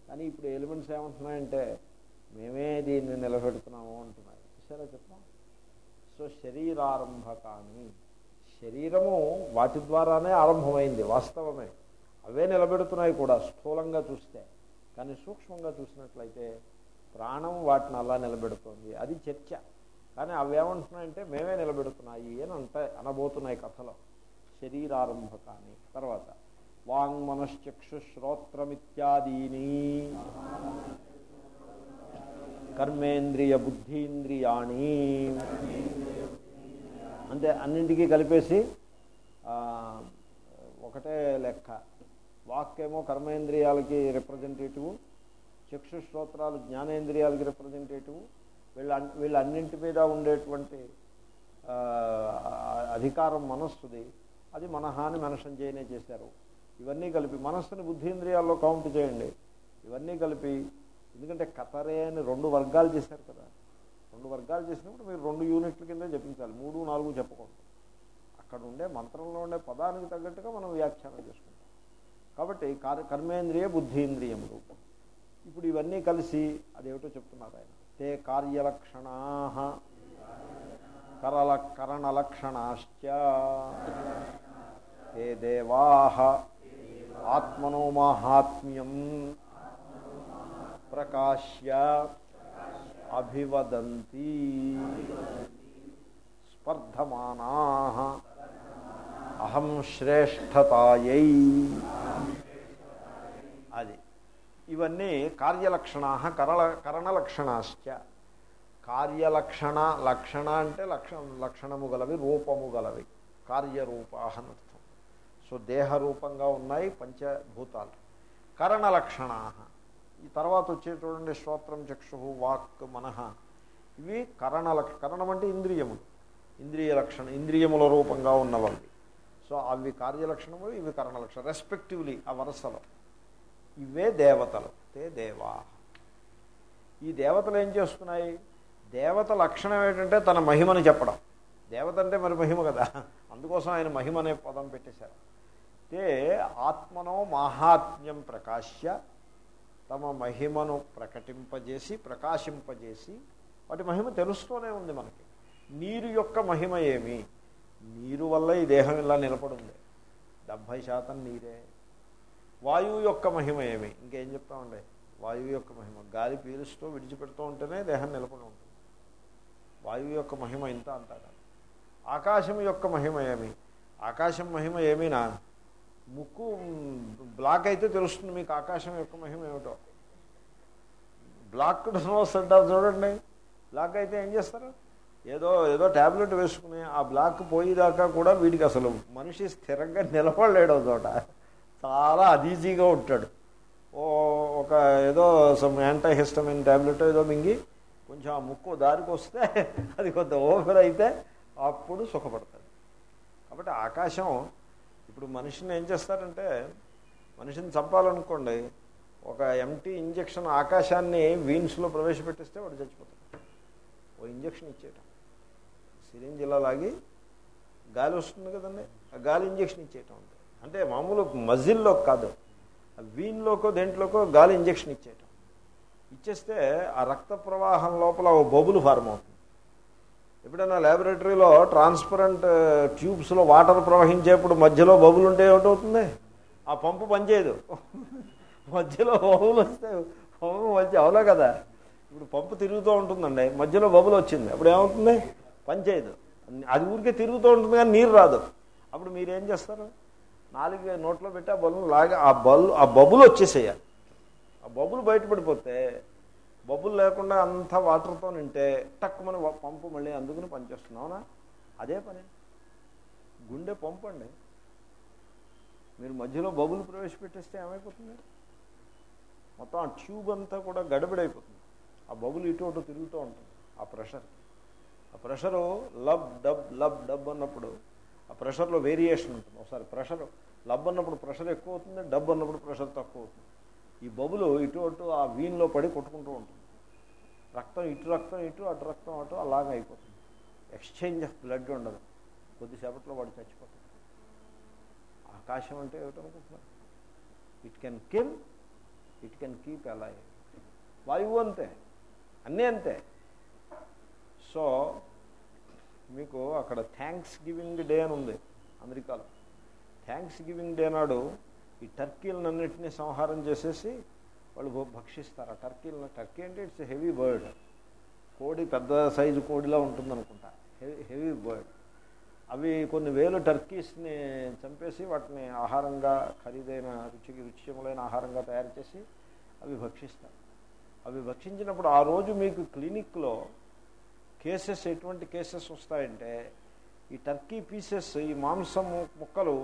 కానీ ఇప్పుడు ఎలిమెంట్స్ ఏమంటున్నాయంటే మేమే దీన్ని నిలబెడుతున్నాము అంటున్నాయి. చూసారా చెప్తాం సో శరీరారంభకాన్ని శరీరము వాటి ద్వారానే ఆరంభమైంది వాస్తవమే. అవే నిలబెడుతున్నాయి కూడా స్థూలంగా చూస్తే. కానీ సూక్ష్మంగా చూసినట్లయితే ప్రాణం వాటిని అలా నిలబెడుతుంది. అది చర్చ. కానీ అవేమంటున్నాయంటే మేమే నిలబెడుతున్నాయి అని అంటే అనబోతున్నాయి కథలో. శరీరారంభకాన్ని తర్వాత వాంగ్ మనశ్చక్షుశ్రోత్రమిత్యాదీని కర్మేంద్రియ బుద్ధీంద్రియాణి అంటే అన్నింటికీ కలిపేసి ఒకటే లెక్క. వాక్కేమో కర్మేంద్రియాలకి రిప్రజెంటేటివ్ చక్షుశ్రోత్రాలు జ్ఞానేంద్రియాలకి రిప్రజెంటేటివ్ వీళ్ళ వీళ్ళన్నింటి మీద ఉండేటువంటి అధికారం మనస్సుది. అది మనహాని మనసం చేయనే చేశారు. ఇవన్నీ కలిపి మనస్సుని బుద్ధీంద్రియాల్లో కౌంట్ చేయండి. ఇవన్నీ కలిపి ఎందుకంటే కతరే అని రెండు వర్గాలు చేశారు కదా. రెండు వర్గాలు చేసినప్పుడు మీరు రెండు యూనిట్ల కింద చెప్పించాలి మూడు నాలుగు చెప్పకూడదు. అక్కడ ఉండే మంత్రంలో ఉండే పదానికి తగ్గట్టుగా మనం వ్యాఖ్యానం చేసుకుంటాం. కాబట్టి కార్- కర్మేంద్రియ బుద్ధీంద్రియములు. ఇప్పుడు ఇవన్నీ కలిసి అదేమిటో చెప్తున్నారు ఆయన. తే కార్యలక్షణా కరల కరణలక్షణాశ్చ. తే దేవా ఆత్మనో మాహాత్మ్యం ప్రకాశ్య అభివదంతి స్పర్ధమానా అహం శ్రేష్టతాయై అది. ఇవన్నీ కార్యలక్షణ కరల కరణలక్షణాశ్చ. కార్యలక్షణ లక్షణ అంటే లక్ష లక్షణము గలవి రూపము గలవి. కార్యరూపాహనది సో దేహరూపంగా ఉన్నాయి పంచభూతాలు. కరణలక్షణా ఈ తర్వాత వచ్చే చూడండి శ్రోత్రం చక్షు వాక్ మనః. ఇవి కరణలక్ష కరణం అంటే ఇంద్రియములు. ఇంద్రియ లక్షణ ఇంద్రియముల రూపంగా ఉన్నవి సో అవి కార్యలక్షణములు ఇవి కరణలక్షణ. రెస్పెక్టివ్లీ ఆ వరసలో. ఇవే దేవతలు. తే దేవా. ఈ దేవతలు ఏం చేస్తున్నాయి? దేవత లక్షణం ఏంటంటే తన మహిమని చెప్పడం. దేవత అంటే మరి మహిమ కదా. అందుకోసం ఆయన మహిమ అనే పదం పెట్టేశారు. తే ఆత్మనో మాహాత్మ్యం ప్రకాశ్య తమ మహిమను ప్రకటింపజేసి ప్రకాశింపజేసి వాటి మహిమ తెలుస్తూనే ఉంది మనకి. నీరు యొక్క మహిమ ఏమి? నీరు వల్ల ఈ దేహం ఇలా నిలబడుంది. డెబ్భై శాతం నీరే. వాయువు యొక్క మహిమ ఏమి? ఇంకేం చెప్తామండి? వాయువు యొక్క మహిమ. గాలి పీలుస్తూ విడిచిపెడుతూ ఉంటేనే దేహం నిలబడి ఉంటుంది. వాయువు యొక్క మహిమ ఇంత అంతా కాదు ఆకాశం యొక్క మహిమ ఏమి? ఆకాశం మహిమ ఏమీనా? ముక్కు బ్లాక్ అయితే తెలుస్తుంది మీకు ఆకాశం యొక్క మహిమ ఏమిటో. బ్లాక్ నోస్ అంటారు చూడండి. బ్లాక్ అయితే ఏం చేస్తారు? ఏదో ఏదో ట్యాబ్లెట్ వేసుకుని ఆ బ్లాక్ పోయేదాకా కూడా వీడికి అసలు మనిషి స్థిరంగా నిలబడలేడు చోట. చాలా అదీజీగా ఉంటాడు. ఓ ఒక ఏదో సమ్ యాంటాహిస్టమిన్ ట్యాబ్లెట్ ఏదో మింగి కొంచెం ఆ ముక్కు దారికి వస్తే అది కొంత ఓవర్ అయితే అప్పుడు సుఖపడతాడు. కాబట్టి ఆకాశం ఇప్పుడు మనిషిని ఏం చేస్తారంటే మనిషిని చంపాలనుకోండి ఒక ఎంటీ ఇంజక్షన్ ఆకాశాన్ని వీన్స్లో ప్రవేశపెట్టిస్తే వాడు చచ్చిపోతాడు. ఓ ఇంజక్షన్ ఇచ్చేయటం సిరింజ్ ఇలా లాగి గాలి వస్తుంది కదండి ఆ గాలి ఇంజక్షన్ ఇచ్చేయటం అంతే. అంటే మామూలు మజిల్లో కాదు ఆ వీన్లోకో దేంట్లోకో గాలి ఇంజక్షన్ ఇచ్చేయటం ఇచ్చేస్తే ఆ రక్త ప్రవాహం లోపల ఓ బొబులు ఫార్మ్ అవుతుంది. ఎప్పుడైనా ల్యాబొరేటరీలో ట్రాన్స్పరెంట్ ట్యూబ్స్లో వాటర్ ప్రవహించేప్పుడు మధ్యలో బబులు ఉంటే ఏమిటవుతుంది? ఆ పంపు పనిచేయదు. మధ్యలో బబులు వస్తే పంపు మంచి అవలే కదా? ఇప్పుడు పంపు తిరుగుతూ ఉంటుందండి. మధ్యలో బబులు వచ్చింది. అప్పుడు ఏమవుతుంది? పనిచేయదు. అది ఊరికే తిరుగుతూ ఉంటుంది కానీ నీరు రాదు. అప్పుడు మీరేం చేస్తారు? నాలుగు నోట్లో పెట్టి ఆ బల్లు లాగా ఆ బల్లు ఆ బబులు వచ్చేసేయాలి. ఆ బబులు బయటపడిపోతే బబుల్ లేకుండా అంతా వాటర్తో నింటే టక్కుమని పంపు మళ్ళీ అందుకుని పనిచేస్తున్నావునా అదే పని. గుండె పంపు అండి మీరు మధ్యలో బబుల్ ప్రవేశపెట్టేస్తే ఏమైపోతుంది? మొత్తం ఆ ట్యూబ్ అంతా కూడా గడబిడైపోతుంది. ఆ బబుల్ ఇటు అటు తిరుగుతూ ఉంటుంది ఆ ప్రెషర్. ఆ pressure lub dub lub dub అన్నప్పుడు ఆ ప్రెషర్లో వేరియేషన్ ఉంటుంది. ఒకసారి ప్రెషర్ లబ్ అన్నప్పుడు ప్రెషర్ ఎక్కువ అవుతుంది డబ్ అన్నప్పుడు ప్రెషర్ తక్కువ అవుతుంది. ఈ బబులు ఇటు అటు ఆ వీన్లో పడి కొట్టుకుంటూ ఉంటుంది. రక్తం ఇటు రక్తం ఇటు అటు రక్తం అటు అలాగే అయిపోతుంది. ఎక్స్చేంజ్ ఆఫ్ బ్లడ్ ఉండదు. కొద్దిసేపట్లో వాడు చచ్చిపోతాడు. ఆకాశం అంటే ఏమిటనుకుంటున్నారు it can kill it can keep ఎలా వాయువు అంతే అన్నీ అంతే. సో మీకు అక్కడ థ్యాంక్స్ గివింగ్ డే అని ఉంది అమెరికాలో. థ్యాంక్స్ గివింగ్ డే నాడు ఈ టర్కీలన్నింటినీ సంహారం చేసేసి వాళ్ళు భక్షిస్తారు? ఆ టర్కీలను టర్కీ అంటే ఇట్స్ హెవీ బర్డ్ కోడి పెద్ద సైజు కోడిలా ఉంటుందనుకుంటా. హెవీ హెవీ బర్డ్ అవి కొన్ని వేలు టర్కీస్ని చంపేసి వాటిని ఆహారంగా ఖరీదైన రుచికి రుచిములైన ఆహారంగా తయారు చేసి అవి భక్షిస్తారు అవి భక్షించినప్పుడు ఆ రోజు మీకు క్లినిక్లో కేసెస్ ఎటువంటి కేసెస్ వస్తాయంటే ఈ టర్కీ పీసెస్ ఈ మాంసం ముక్కలు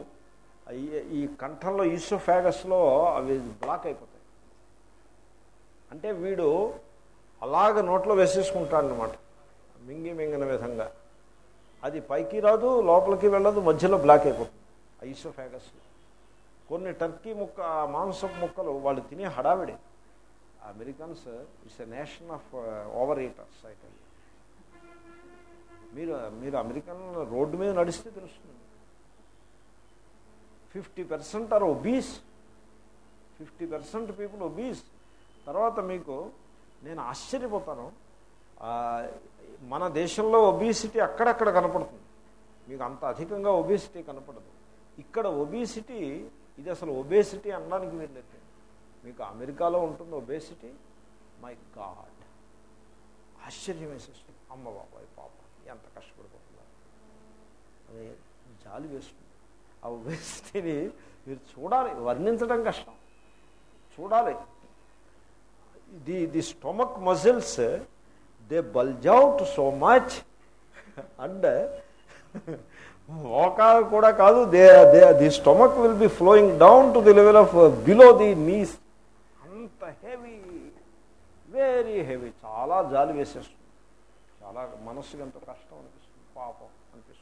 ఈ- కంఠంలో ఈసోఫాగస్లో అవి బ్లాక్ అయిపోతాయి. అంటే వీడు అలాగ నోట్లో వేసేసుకుంటాడనమాట మింగి మింగిన విధంగా. అది పైకి రాదు లోపలికి వెళ్ళదు మధ్యలో బ్లాక్ అయిపోతుంది ఐసోఫాగస్ కొన్ని టర్కీ ముక్క మాంసపు ముక్కలు వాళ్ళు తినే హడావిడి. Americans it's a nation of over eaters అయితే మీరు మీరు అమెరికన్ రోడ్డు మీద నడిస్తే తెలుస్తుంది. Fifty percent are obese. Fifty percent people obese. తర్వాత మీకు నేను ఆశ్చర్యపోతాను. మన దేశంలో ఒబీసిటీ అక్కడక్కడ కనపడుతుంది. మీకు అంత అధికంగా ఒబేసిటీ కనపడదు. ఇక్కడ ఒబేసిటీ ఇది అసలు ఒబేసిటీ అనడానికి వీళ్ళైతే మీకు అమెరికాలో ఉంటుంది ఒబేసిటీ. My God. ఆశ్చర్యం వేసేస్తుంది అమ్మ బాబాయ్ పాప. ఎంత కష్టపడిపోతున్నారు. అదే జాలి వేస్తుంది. ఆ వేస్తిని మీరు చూడాలి వర్ణించడం కష్టం. చూడాలి. The the stomach muscles they bulge out so much. And మోకాలు కూడా కాదు they they the stomach will be flowing down to the level of below the knees. అంత హెవీ వెరీ హెవీ. చాలా జాలి వేసేస్తుంది. చాలా మనస్సుకి ఎంతో కష్టం అనిపిస్తుంది. పాపం అనిపిస్తుంది.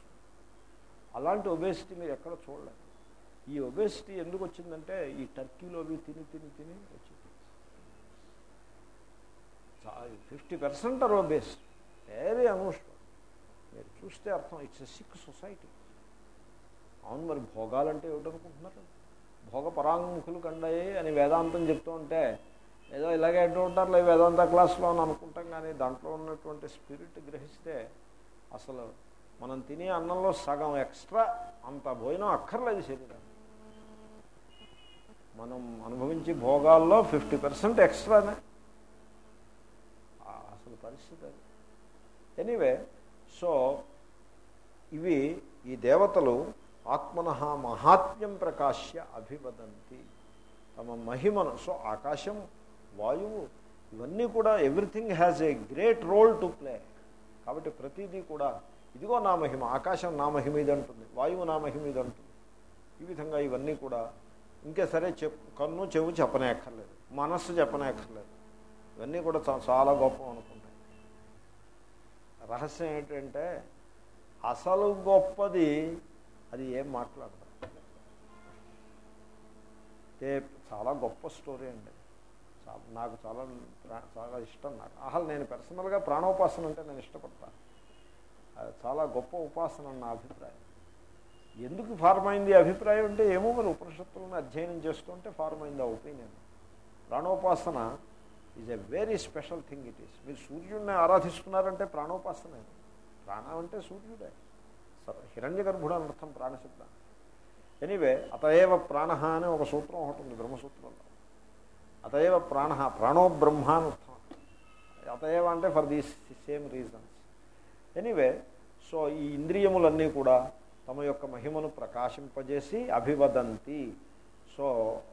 అలాంటి ఒబేసిటీ మీరు ఎక్కడ చూడలేదు. ఈ ఒబేసిటీ ఎందుకు వచ్చిందంటే ఈ టర్కీలో అవి తిని తిని తిని వచ్చింది. Fifty percent are obese very అనూష్యం మీరు చూస్తే అర్థం ఇట్స్ ఎ సిక్ సొసైటీ అవును మరి భోగాలంటే ఏమిటనుకుంటున్నారు? భోగ పరాంగుఖులు కండాయి అని వేదాంతం చెప్తూ ఉంటే ఏదో ఇలాగే అంటూ లేదు వేదాంత క్లాస్లో అని అనుకుంటాం కానీ దాంట్లో ఉన్నటువంటి స్పిరిట్ గ్రహిస్తే అసలు మనం తినే అన్నంలో సగం ఎక్స్ట్రా అంత భోజనం అక్కర్లేదు శరీరం మనం అనుభవించే భోగాల్లో ఫిఫ్టీ పర్సెంట్ ఎక్స్ట్రానే. అసలు పరిస్థితి అది. ఎనీవే సో ఇవి ఈ దేవతలు ఆత్మన మహాత్మ్యం ప్రకాశ్య అభివదంతి. తమ మహిమను సో ఆకాశం వాయువు ఇవన్నీ కూడా everything has a great role to play. కాబట్టి ప్రతిదీ కూడా ఇదిగో నా మహిమ ఆకాశం నా మహిమ ఇది అంటుంది వాయువు నా మహిమ ఇది అంటుంది ఈ విధంగా ఇవన్నీ కూడా ఇంకా సరే చెప్పు కన్ను చెవు చెప్పనేక్కర్లేదు మనస్సు చెప్పనేక్కర్లేదు. ఇవన్నీ కూడా చాలా గొప్ప అనుకుంటాయి. రహస్యం ఏంటంటే అసలు గొప్పది అది ఏం మాట్లాడదు. చాలా గొప్ప స్టోరీ అండి. నాకు చాలా ప్రా- చాలా ఇష్టం నాకు. అసలు నేను పర్సనల్గా ప్రాణోపాసన అంటే నేను ఇష్టపడతాను. చాలా గొప్ప ఉపాసన నా అభిప్రాయం. ఎందుకు ఫార్మ్ అయింది అభిప్రాయం అంటే ఏమో మరి ఉపనిషత్తులను అధ్యయనం చేస్తుంటే ఫార్మ్ అయింది ఆ opinion. ప్రాణోపాసన is a very special thing it is మీరు సూర్యుడిని ఆరాధిస్తున్నారంటే ప్రాణోపాసనే ప్రాణం అంటే సూర్యుడే. హిరణ్య గర్భుడు అని అర్థం ప్రాణశబ్ద ఎనీవే అతయేవ ప్రాణ అనే ఒక సూత్రం ఒకటి ఉంది బ్రహ్మసూత్రంలో. అతయేవ ప్రాణ ప్రాణో బ్రహ్మ అని అర్థం. అంటే for these same reason anyway so ఈ ఇంద్రియములన్నీ కూడా తమ యొక్క మహిమను ప్రకాశింపజేసి అభివదంతి. సో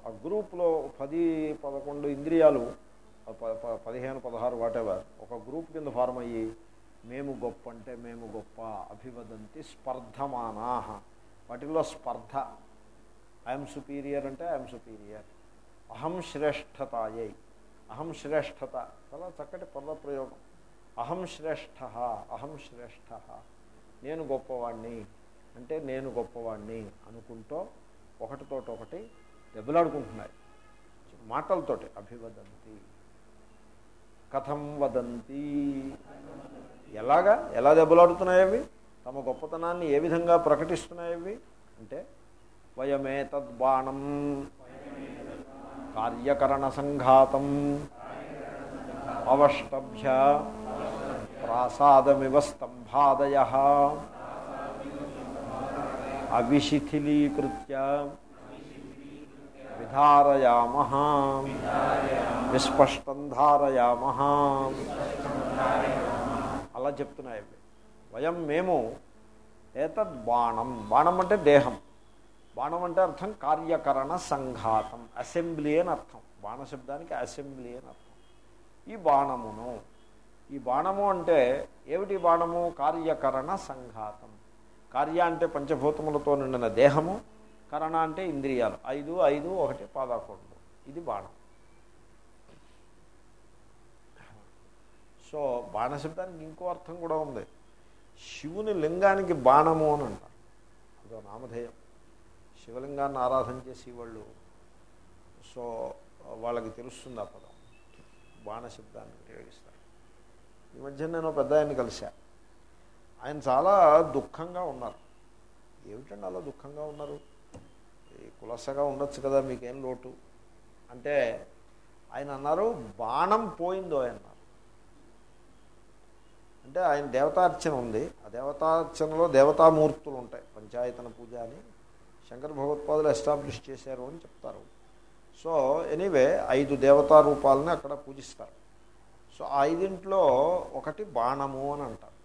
ఆ గ్రూప్లో పది పదకొండు ఇంద్రియాలు ప- ప- పదిహేను పదహారు వాటెవర్ ఒక గ్రూప్ కింద ఫార్మ్ అయ్యి మేము గొప్ప అంటే మేము గొప్ప అభివదంతి స్పర్ధమానా వాటిల్లో స్పర్ధ. ఐఎమ్ సుపీరియర్ అంటే ఐఎమ్ సుపీరియర్ అహం శ్రేష్టతాయై అహం శ్రేష్టత చాలా చక్కటి పదప్రయోగం అహం శ్రేష్ఠ అహం శ్రేష్ఠ నేను గొప్పవాణ్ణి అంటే నేను గొప్పవాణ్ణి అనుకుంటూ ఒకటితోటి ఒకటి దెబ్బలాడుకుంటున్నాయి. మాటలతోటి అభివదంతి కథం వదంతి. ఎలాగా? ఎలా దెబ్బలాడుతున్నాయవి తమ గొప్పతనాన్ని ఏ విధంగా ప్రకటిస్తున్నాయి అవి? అంటే వయమే తద్బాణం కార్యకరణ సంఘాతం అవష్టభ్య ప్రాసాదమివ స్తంభాదయ అవిశిథిలీకృత్య విధారయామ విస్పష్టం ధారయామ అలా చెప్తున్నాయి వయం మేము ఏతద్ బాణం. బాణం అంటే దేహం. బాణం అంటే అర్థం కార్యకరణ సంఘాతం. అసెంబ్లీ అని అర్థం. బాణ శబ్దానికి అసెంబ్లీ అని అర్థం. ఈ బాణమును ఈ బాణము అంటే ఏమిటి బాణము? కార్యకరణ సంఘాతం. కార్య అంటే పంచభూతములతో నిండిన దేహము కరణ అంటే ఇంద్రియాలు. ఐదు ఐదు ఒకటి పాదాకొండు ఇది బాణం. సో బాణశబ్దానికి ఇంకో అర్థం కూడా ఉంది. శివుని లింగానికి బాణము అని అంటారు. అదో నామధేయం. శివలింగాన్ని ఆరాధన చేసి వాళ్ళు సో వాళ్ళకి తెలుస్తుంది ఆ పదం. బాణశబ్దాన్ని ఉపయోగిస్తారు. ఈ మధ్య నేను పెద్ద ఆయన్ని కలిశా. ఆయన చాలా దుఃఖంగా ఉన్నారు. ఏమిటండి అలా దుఃఖంగా ఉన్నారు? కులసగా ఉండొచ్చు కదా మీకేం లోటు? అంటే ఆయన అన్నారు బాణం పోయిందో అన్నారు. అంటే ఆయన దేవతార్చన ఉంది. ఆ దేవతార్చనలో దేవతామూర్తులు ఉంటాయి పంచాయతన పూజ అని శంకర భగవత్పాదులు ఎస్టాబ్లిష్ చేశారు అని చెప్తారు. సో ఎనీవే ఐదు దేవతా రూపాలని అక్కడ పూజిస్తారు. సో ఐదింట్లో ఒకటి బాణము అని అంటారు.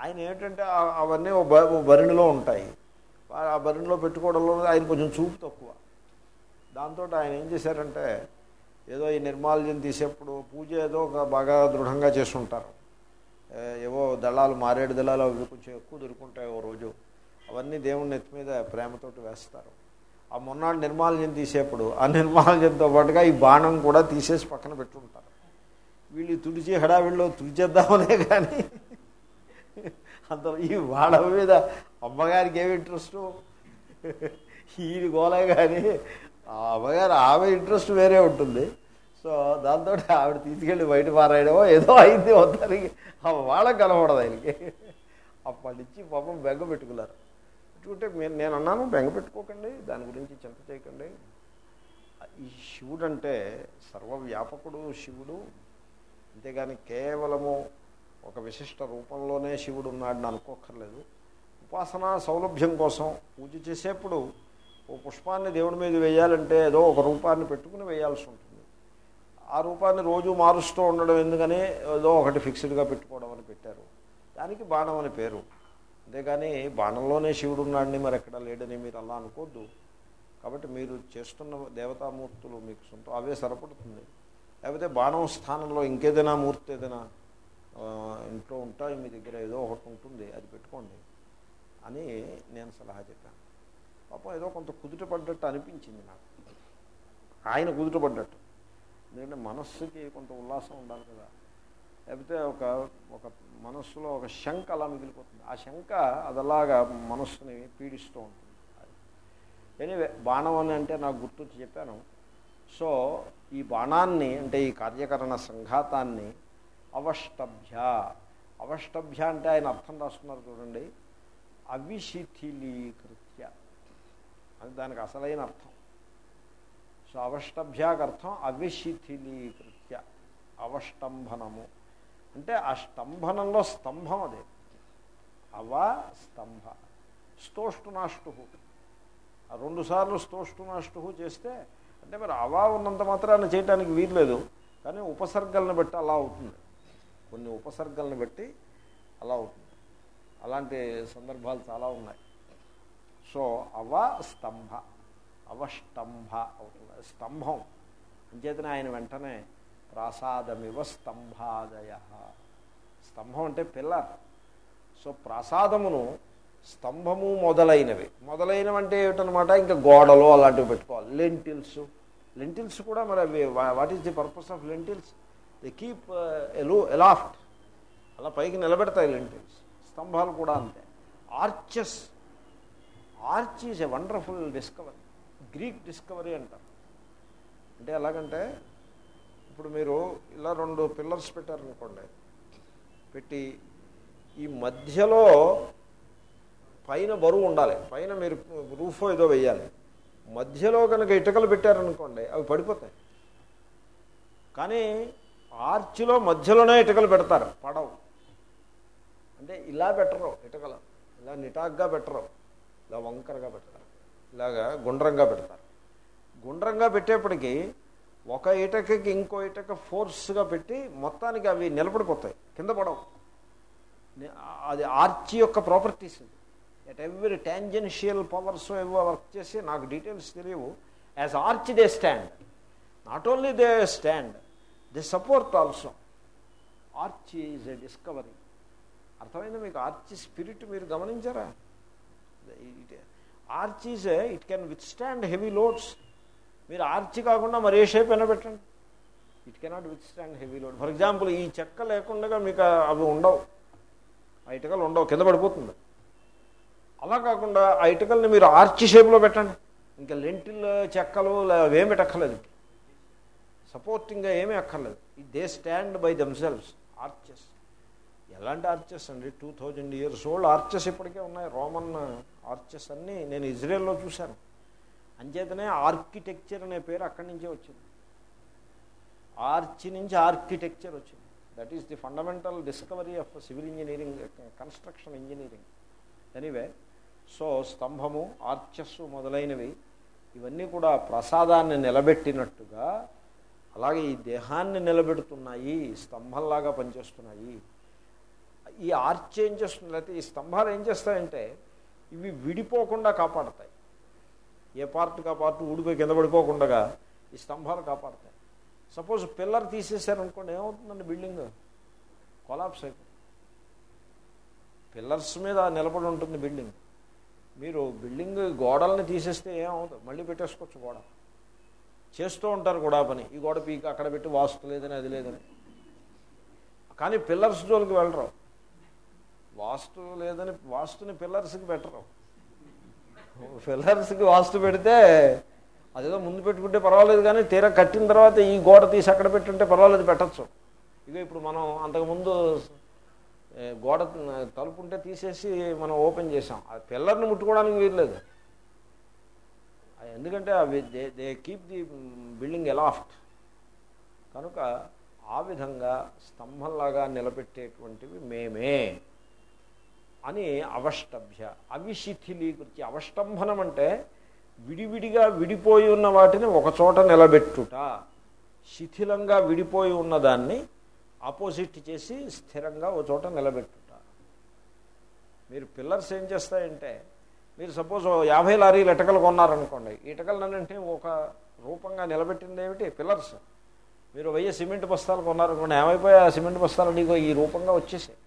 ఆయన ఏంటంటే అవన్నీ ఓ బ- ఓ భరిణిలో ఉంటాయి. ఆ భరిణిలో పెట్టుకోవడంలో ఆయన కొంచెం చూపు తక్కువ. దాంతో ఆయన ఏం చేశారంటే ఏదో ఈ నిర్మాల్యం తీసేప్పుడు పూజ ఏదో ఒక బాగా దృఢంగా చేస్తుంటారు ఏవో దళాలు మారేడు దళాలు అవి కొంచెం ఎక్కువ దొరుకుంటాయి ఓ రోజు. అవన్నీ దేవుని నెత్తి మీద ప్రేమతోటి వేస్తారు. ఆ మొన్నాడు నిర్మాల్యం తీసేప్పుడు ఆ నిర్మాల్యంతో పాటుగా ఈ బాణం కూడా తీసేసి పక్కన పెట్టుకుంటారు వీళ్ళు తుడిచి హడావిడిలో తుడిచేద్దామనే కానీ అంత ఈ వాడ మీద అమ్మగారికి ఏమి ఇంట్రెస్టు ఈయన గోలే కానీ ఆ అమ్మగారు ఆమె ఇంట్రెస్ట్ వేరే ఉంటుంది. సో దాంతో ఆవిడ తీసుకెళ్ళి బయట పారాయడమో ఏదో అయింది మొత్తానికి. ఆ వాళ్ళకి కనబడదు ఆయనకి. అప్పటి నుంచి పాపం బెంగ పెట్టుకున్నారు. పెట్టుకుంటే మీరు నేను అన్నాను బెంగ పెట్టుకోకండి దాని గురించి చింత చేయకండి. ఈ శివుడు అంటే సర్వవ్యాపకుడు శివుడు. అంతేగాని కేవలము ఒక విశిష్ట రూపంలోనే శివుడు ఉన్నాడని అనుకోక్కర్లేదు. ఉపాసనా సౌలభ్యం కోసం పూజ చేసేప్పుడు ఓ పుష్పాన్ని దేవుడి మీద వేయాలంటే ఏదో ఒక రూపాన్ని పెట్టుకుని వేయాల్సి ఉంటుంది. ఆ రూపాన్ని రోజు మారుస్తూ ఉండడం ఎందుకని ఏదో ఒకటి ఫిక్స్డ్గా పెట్టుకోవడం అని పెట్టారు. దానికి బాణం అని పేరు. అంతేగాని బాణంలోనే శివుడు ఉన్నాడని మరి ఎక్కడ లేడని మీరు అలా అనుకోద్దు. కాబట్టి మీరు చేస్తున్న దేవతామూర్తులు మీకు సొంతం అవే సరిపడుతుంది. లేకపోతే బాణం స్థానంలో ఇంకేదైనా మూర్తి ఏదైనా ఇంట్లో ఉంటాయి మీ దగ్గర ఏదో ఒకటి ఉంటుంది అది పెట్టుకోండి అని నేను సలహా చెప్పాను. పాపం ఏదో కొంత కుదుట పడ్డట్టు అనిపించింది నాకు. ఆయన కుదుట పడ్డట్టు. ఎందుకంటే మనస్సుకి కొంత ఉల్లాసం ఉండాలి కదా. లేకపోతే ఒక ఒక మనస్సులో ఒక శంక అలా మిగిలిపోతుంది. ఆ శంక అదలాగా మనస్సుని పీడిస్తూ ఉంటుంది. ఎనీవే బాణం అని అంటే నాకు గుర్తొచ్చి చెప్పాను. సో ఈ బాణాన్ని అంటే ఈ కార్యకరణ సంఘాతాన్ని అవష్టభ్య. అవష్టభ్య అంటే ఆయన అర్థం రాస్తున్నారు చూడండి. అవిశిథిలీకృత్య. అది దానికి అసలైన అర్థం. సో అవష్టభ్యాకి అర్థం అవిశిథిలీకృత్య. అవష్టంభనము. అంటే ఆ స్తంభనంలో స్తంభం అదే. అవ స్తంభ. స్తోష్టునాష్టు. ఆ స్తోష్టునాష్టు చేస్తే అంటే మరి అలా ఉన్నంత మాత్రాన చేయటానికి వీల్లేదు. కానీ ఉపసర్గలను బట్టి అలా అవుతుంది. కొన్ని ఉపసర్గలను బట్టి అలా అవుతుంది. అలాంటి సందర్భాలు చాలా ఉన్నాయి. సో అవ స్తంభ అవస్తంభ అవుతుంది. స్తంభం. అంచేతనే ఆయన వెంటనే ప్రాసాదమివ స్తంభాదయ. స్తంభం అంటే పిల్లర్ సో ప్రాసాదమును స్తంభము మొదలైనవి. మొదలైనవి అంటే ఏమిటనమాట ఇంకా గోడలు అలాంటివి పెట్టుకోవాలి. లెంటిల్స్ లెంటిల్స్ కూడా మరి అవి what is the purpose of lintels the keep allow aloft అలా పైకి నిలబెడతాయి లెంటిల్స్ స్తంభాలు కూడా అంతే. Arches arch is a wonderful discovery Greek discovery అంటారు. అంటే ఎలాగంటే ఇప్పుడు మీరు ఇలా రెండు పిల్లర్స్ పెట్టారనుకోండి. పెట్టి ఈ మధ్యలో పైన బరువు ఉండాలి. పైన మీరు రూఫ్ ఏదో వేయాలి. మధ్యలో కనుక ఇటుకలు పెట్టారనుకోండి అవి పడిపోతాయి. కానీ ఆర్చిలో మధ్యలోనే ఇటుకలు పెడతారు. పడవు. అంటే ఇలా పెట్టరు ఇటుకలు. ఇలా నిటాగ్గా పెట్టరు. ఇలా వంకరగా పెడతారు. ఇలాగా గుండ్రంగా పెడతారు. గుండ్రంగా పెట్టేప్పటికీ ఒక ఇటకకి ఇంకో ఇటక ఫోర్స్గా పెట్టి మొత్తానికి అవి నిలబడిపోతాయి. కింద పడవు. అది ఆర్చి యొక్క ప్రాపర్టీస్ ఇది. ఎట్ ఎవ్రీ టాంజెన్షియల్ పవర్స్ ఏవో వర్క్ చేసి నాకు డీటెయిల్స్ తెలియవు. As arch they stand not only they stand they support also arch is a discovery అర్థమైంది మీకు? ఆర్చి స్పిరిట్ మీరు గమనించారా? Arch is it can withstand heavy loads మీరు ఆర్చి కాకుండా మరి ఏ షేప్ అయినా పెట్టండి. It cannot withstand heavy load for example ఈ చెక్క లేకుండా మీకు అవి ఉండవు. ఆ ఇటుకలు ఉండవు. కింద పడిపోతుంది. అలా కాకుండా ఆ ఇటుకల్ని మీరు ఆర్చి షేప్లో పెట్టండి. ఇంకా లెంటిల్ చెక్కలు లే- అవేమి పెట్టక్కర్లేదు సపోర్టింగ్గా ఏమీ అక్కర్లేదు. They stand by themselves arches. ఎలాంటి ఆర్చెస్ అండి? Two thousand years old arches ఇప్పటికే ఉన్నాయి. రోమన్ ఆర్చెస్ అన్నీ నేను ఇజ్రాయెల్లో చూశాను. అంచేతనే ఆర్కిటెక్చర్ అనే పేరు అక్కడి నుంచే వచ్చింది. ఆర్చి నుంచి ఆర్కిటెక్చర్ వచ్చింది. That is the fundamental discovery of civil engineering construction engineering anyway so స్తంభము ఆర్చస్సు మొదలైనవి ఇవన్నీ కూడా ప్రసాదాన్ని నిలబెట్టినట్టుగా అలాగే ఈ దేహాన్ని నిలబెడుతున్నాయి స్తంభంలాగా పనిచేస్తున్నాయి. ఈ ఆర్చ్ ఏం చేస్తుంది? లేకపోతే ఈ స్తంభాలు ఏం చేస్తాయంటే ఇవి విడిపోకుండా కాపాడతాయి. ఏ పార్ట్కి ఆ పార్ట్ ఊడిపోయి కింద పడిపోకుండా ఈ స్తంభాలు కాపాడతాయి. సపోజ్ పిల్లర్ తీసేసారనుకోండి ఏమవుతుందండి బిల్డింగ్? కొలాప్స్ అయిపోతుంది. పిల్లర్స్ మీద నిలబడి ఉంటుంది బిల్డింగ్. మీరు బిల్డింగ్ గోడల్ని తీసేస్తే ఏమవుతుంది? మళ్ళీ పెట్టేసుకోవచ్చు గోడ. చేస్తూ ఉంటారు కూడా పని. ఈ గోడ పీక అక్కడ పెట్టి వాస్తు లేదని అది లేదని. కానీ పిల్లర్స్ జోలికి వెళ్ళరు. వాస్తు లేదని వాస్తుని పిల్లర్స్కి పెట్టరు. పిల్లర్స్కి వాస్తు పెడితే అదేదో ముందు పెట్టుకుంటే పర్వాలేదు కానీ తీరా కట్టిన తర్వాత ఈ గోడ తీసి అక్కడ పెట్టుంటే పర్వాలేదు పెట్టచ్చు. ఇక ఇప్పుడు మనం అంతకుముందు గోడ తలుపు ఉంటే తీసేసి మనం ఓపెన్ చేసాం ఆ పిల్లర్ని ముట్టుకోవడానికి వీల్లేదు ఎందుకంటే అవి they they keep the building aloft. కనుక ఆ విధంగా స్తంభంలాగా నిలబెట్టేటువంటివి మేమే అని అవష్టభ్య అవిశిథిలీకృతి అవష్టంభనం అంటే విడివిడిగా విడిపోయి ఉన్న వాటిని ఒకచోట నిలబెట్టుట శిథిలంగా విడిపోయి ఉన్నదాన్ని ఆపోజిట్ చేసి స్థిరంగా ఒక చోట నిలబెట్టుట మీరు పిల్లర్స్ ఏం చేస్తాయంటే మీరు సపోజ్ యాభై లారీలు ఇటకలు కొన్నారనుకోండి ఈ ఇటకలన్నింటినీ ఒక రూపంగా నిలబెట్టింది ఏమిటి పిల్లర్స్. మీరు వెయ్యి సిమెంట్ బస్తాలు కొన్నారనుకోండి ఏమైపోయా? ఆ సిమెంట్ బస్తాలు నీకు ఈ రూపంగా వచ్చేసాయి.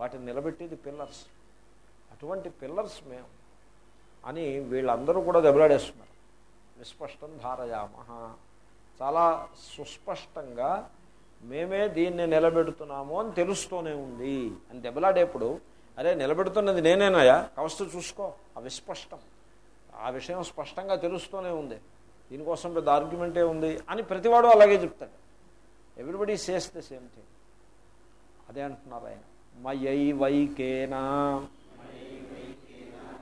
వాటిని నిలబెట్టేది పిల్లర్స్. అటువంటి పిల్లర్స్ మేము అని వీళ్ళందరూ కూడా దెబ్బలాడేస్తున్నారు. విస్పష్టం ధారయామ చాలా సుస్పష్టంగా మేమే దీన్ని నిలబెడుతున్నాము అని తెలుస్తూనే ఉంది. అని దెబ్బలాడేప్పుడు అరే నిలబెడుతున్నది నేనేనాయా కవస్తు చూసుకో. అవి స్పష్టం ఆ విషయం స్పష్టంగా తెలుస్తూనే ఉంది. దీనికోసం పెద్ద ఆర్గ్యుమెంటే ఉంది అని ప్రతివాడు అలాగే చెప్తాడు. Everybody says the same thing అదే అంటున్నారు ఆయన. మయై వైకేనా.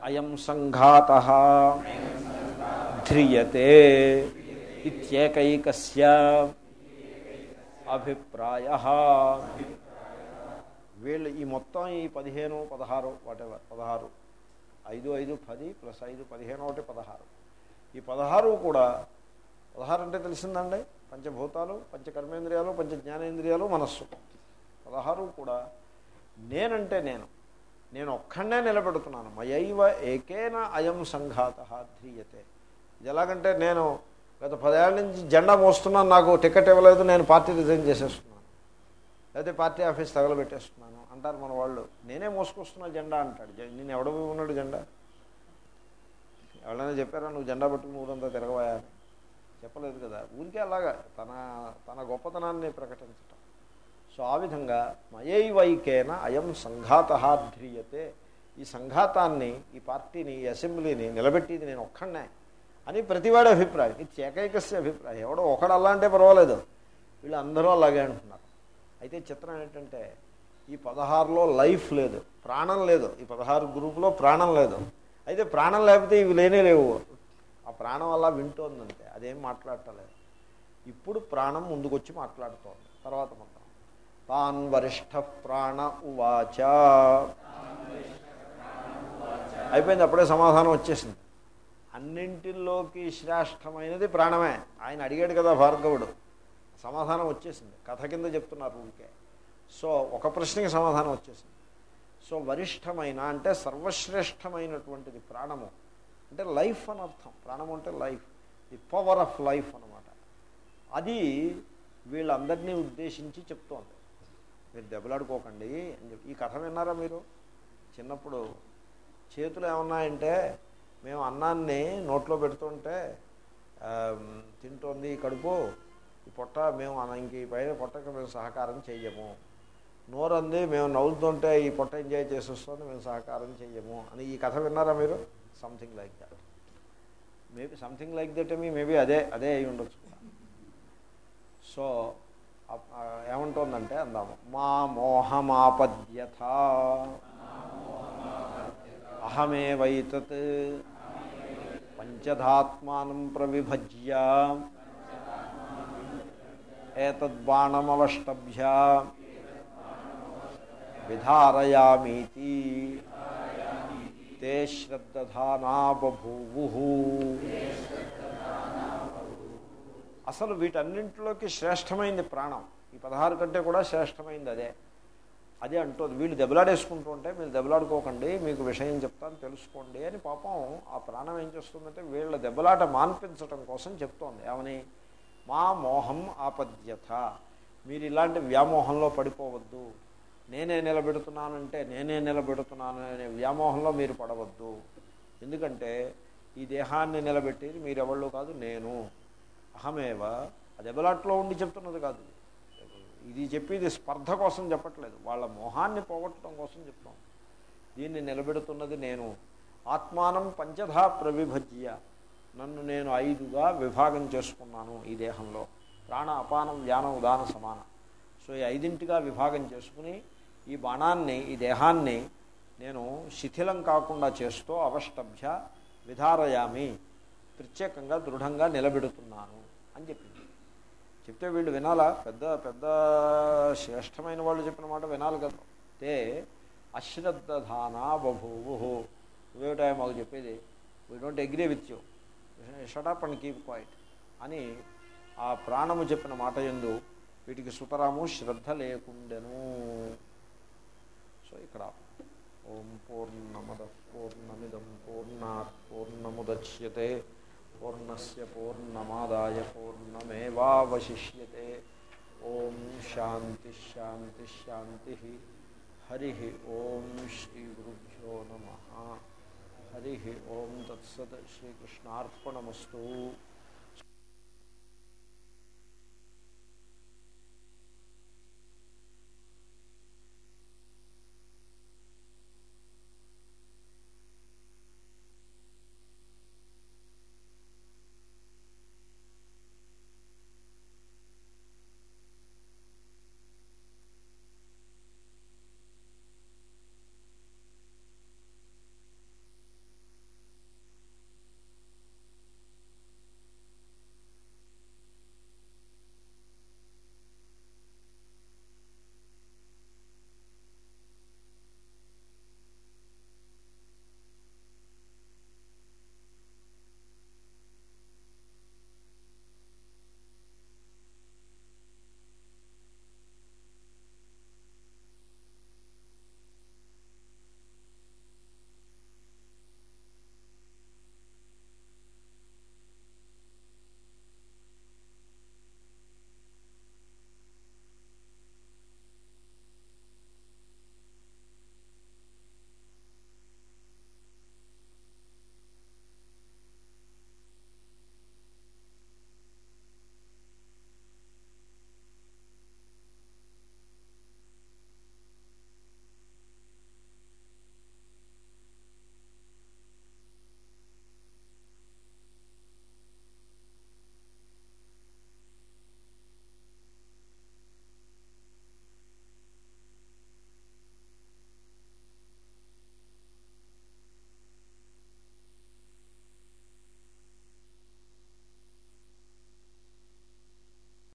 అయం సంఘాత. ధ్రియతే. ఇత్యేకైకస్య. అభిప్రాయ. వీళ్ళు ఈ మొత్తం ఈ పదిహేను పదహారు వాటెవర్ పదహారు. ఐదు ఐదు పది ప్లస్ ఐదు పదిహేను ఒకటి పదహారు. ఈ పదహారు కూడా పదహారు అంటే తెలిసిందండి? పంచభూతాలు పంచకర్మేంద్రియాలు పంచ జ్ఞానేంద్రియాలు మనస్సు. పదహారు కూడా నేనంటే నేను. నేను ఒక్కడే నిలబెడుతున్నాను. మయైవ ఏకేన అయం సంఘాత ధ్రియతే. ఇది ఎలాగంటే నేను గత పదేళ్ళ నుంచి జెండా మోస్తున్నాను నాకు టికెట్ ఇవ్వలేదు నేను పార్టీ రిజైన్ చేసేస్తున్నాను. లేకపోతే పార్టీ ఆఫీస్ తగలబెట్టేస్తున్నాను అంటారు మన వాళ్ళు. నేనే మోసుకొస్తున్నా జెండా అంటాడు. జె- నేను ఎవడ ఉన్నాడు జెండా? ఎవరైనా చెప్పారా నువ్వు జెండా పట్టుకుని ఊరంతా తిరగబోయా చెప్పలేదు కదా. ఊరికే అలాగా. తన తన గొప్పతనాన్ని ప్రకటించటం. సో ఆ విధంగా మయైవైకేన అయం సంఘాత ధ్రియతే ఈ సంఘాతాన్ని ఈ పార్టీని ఈ అసెంబ్లీని నిలబెట్టేది నేను ఒక్కడనే. అని ప్రతివాడి అభిప్రాయం. ఇది ఏకైకస్య అభిప్రాయం. ఎవడో ఒకడు అలా అంటే పర్వాలేదు. వీళ్ళు అందరూ అలాగే అంటున్నారు అయితే చిత్రం ఏంటంటే ఈ పదహారులో లైఫ్ లేదు. ప్రాణం లేదు. ఈ పదహారు గ్రూపులో ప్రాణం లేదు. అయితే ప్రాణం లేకపోతే ఇవి లేనే లేవు. ఆ ప్రాణం అలా వింటోందంటే అదేం మాట్లాడటలేదు. ఇప్పుడు ప్రాణం ముందుకొచ్చి మాట్లాడుతోంది. తర్వాత మొత్తం. తాన్ వరిష్ఠ ప్రాణ ఉవాచ. అయిపోయింది. అప్పుడే సమాధానం వచ్చేసింది. అన్నింటిలోకి శ్రేష్టమైనది ప్రాణమే. ఆయన అడిగాడు కదా భార్గవుడు. సమాధానం వచ్చేసింది. కథ కింద చెప్తున్నారు ఊరికే. సో ఒక ప్రశ్నకి సమాధానం వచ్చేసింది. సో వరిష్టమైన అంటే సర్వశ్రేష్టమైనటువంటిది ప్రాణము. అంటే లైఫ్ అని అర్థం. ప్రాణము అంటే life. The power of life అనమాట అది వీళ్ళందరినీ ఉద్దేశించి చెప్తోంది. మీరు దెబ్బలాడుకోకండి అని చెప్పి. ఈ కథ విన్నారా మీరు? చిన్నప్పుడు చేతులు ఏమన్నాయంటే మేము అన్నాన్ని నోట్లో పెడుతుంటే తింటోంది కడుపు ఈ పొట్ట మేము అన్న- ఇంక ఈ పైన పొట్టకి మేము సహకారం చెయ్యము. నోరంది మేము నవ్వుతుంటే ఈ పొట్ట ఎంజాయ్ చేసి వస్తుంది మేము సహకారం చెయ్యము. అని ఈ కథ విన్నారా మీరు? Something like that maybe something like that me maybe అదే అదే అయి ఉండొచ్చు. సో ఏమంటుందంటే అందాము మా మోహమాపద్యథ అహమేవైతత్ పంచధాత్మానం ప్రవిభజ్య. ఏతద్బాణమవష్టభ్య విధారయామీతి. తే శ్రద్ధానా బభూవు అసలు వీటన్నింటిలోకి శ్రేష్టమైంది ప్రాణం. ఈ పదహారు కంటే కూడా శ్రేష్టమైంది అదే. అదే అంటుంది. వీళ్ళు దెబ్బలాడేసుకుంటూ ఉంటే మీరు దెబ్బలాడుకోకండి మీకు విషయం చెప్తాను తెలుసుకోండి అని పాపం ఆ ప్రాణం ఏం చేస్తుందంటే వీళ్ళ దెబ్బలాట మాన్పించటం కోసం చెప్తోంది. ఏమని? మా మోహం ఆపద్యత మీరు ఇలాంటి వ్యామోహంలో పడిపోవద్దు. నేనే నిలబెడుతున్నానంటే నేనే నిలబెడుతున్నాను అనే వ్యామోహంలో మీరు పడవద్దు. ఎందుకంటే ఈ దేహాన్ని నిలబెట్టేది మీరెవళ్ళు కాదు నేను. అహమేవ ఆ దెబ్బలాట్లో ఉండి చెప్తున్నది కాదు ఇది చెప్పేది స్పర్ధ కోసం చెప్పట్లేదు. వాళ్ళ మోహాన్ని పోగొట్టడం కోసం చెప్తాం. దీన్ని నిలబెడుతున్నది నేను. ఆత్మానం పంచధా ప్రవిభజ్య. నన్ను నేను ఐదుగా విభాగం చేసుకున్నాను ఈ దేహంలో. ప్రాణ అపానం ధ్యానం ఉదాన సమానం. సో ఈ ఐదింటిగా విభాగం చేసుకుని ఈ బాణాన్ని ఈ దేహాన్ని నేను శిథిలం కాకుండా చేస్తూ అవష్టభ్య విధారయామి. ప్రత్యేకంగా దృఢంగా నిలబెడుతున్నాను అని చెప్పింది. చెప్తే వీళ్ళు వినాలా? పెద్ద పెద్ద శ్రేష్టమైన వాళ్ళు చెప్పిన మాట వినాలి కదా. అంటే అశ్రద్ధానా బభూవు. నువ్వేమిటా మాకు చెప్పేది. We don't agree with you shut up and keep quiet అని ఆ ప్రాణము చెప్పిన మాట ఎందు వీటికి సుతరాము శ్రద్ధ లేకుండెను. సో ఇక్కడ ఓం పూర్ణమద పూర్ణమిదం పూర్ణాత్ పూర్ణముద్యతే. పూర్ణస్ పూర్ణమాదాయ పూర్ణమేవాశిష్యతే ఓం శాంతి శాంతి శాంతి హరి ఓం శ్రీ గురుభ్యో నమ హరి ఓం తత్సత్ శ్రీకృష్ణార్పణమస్తూ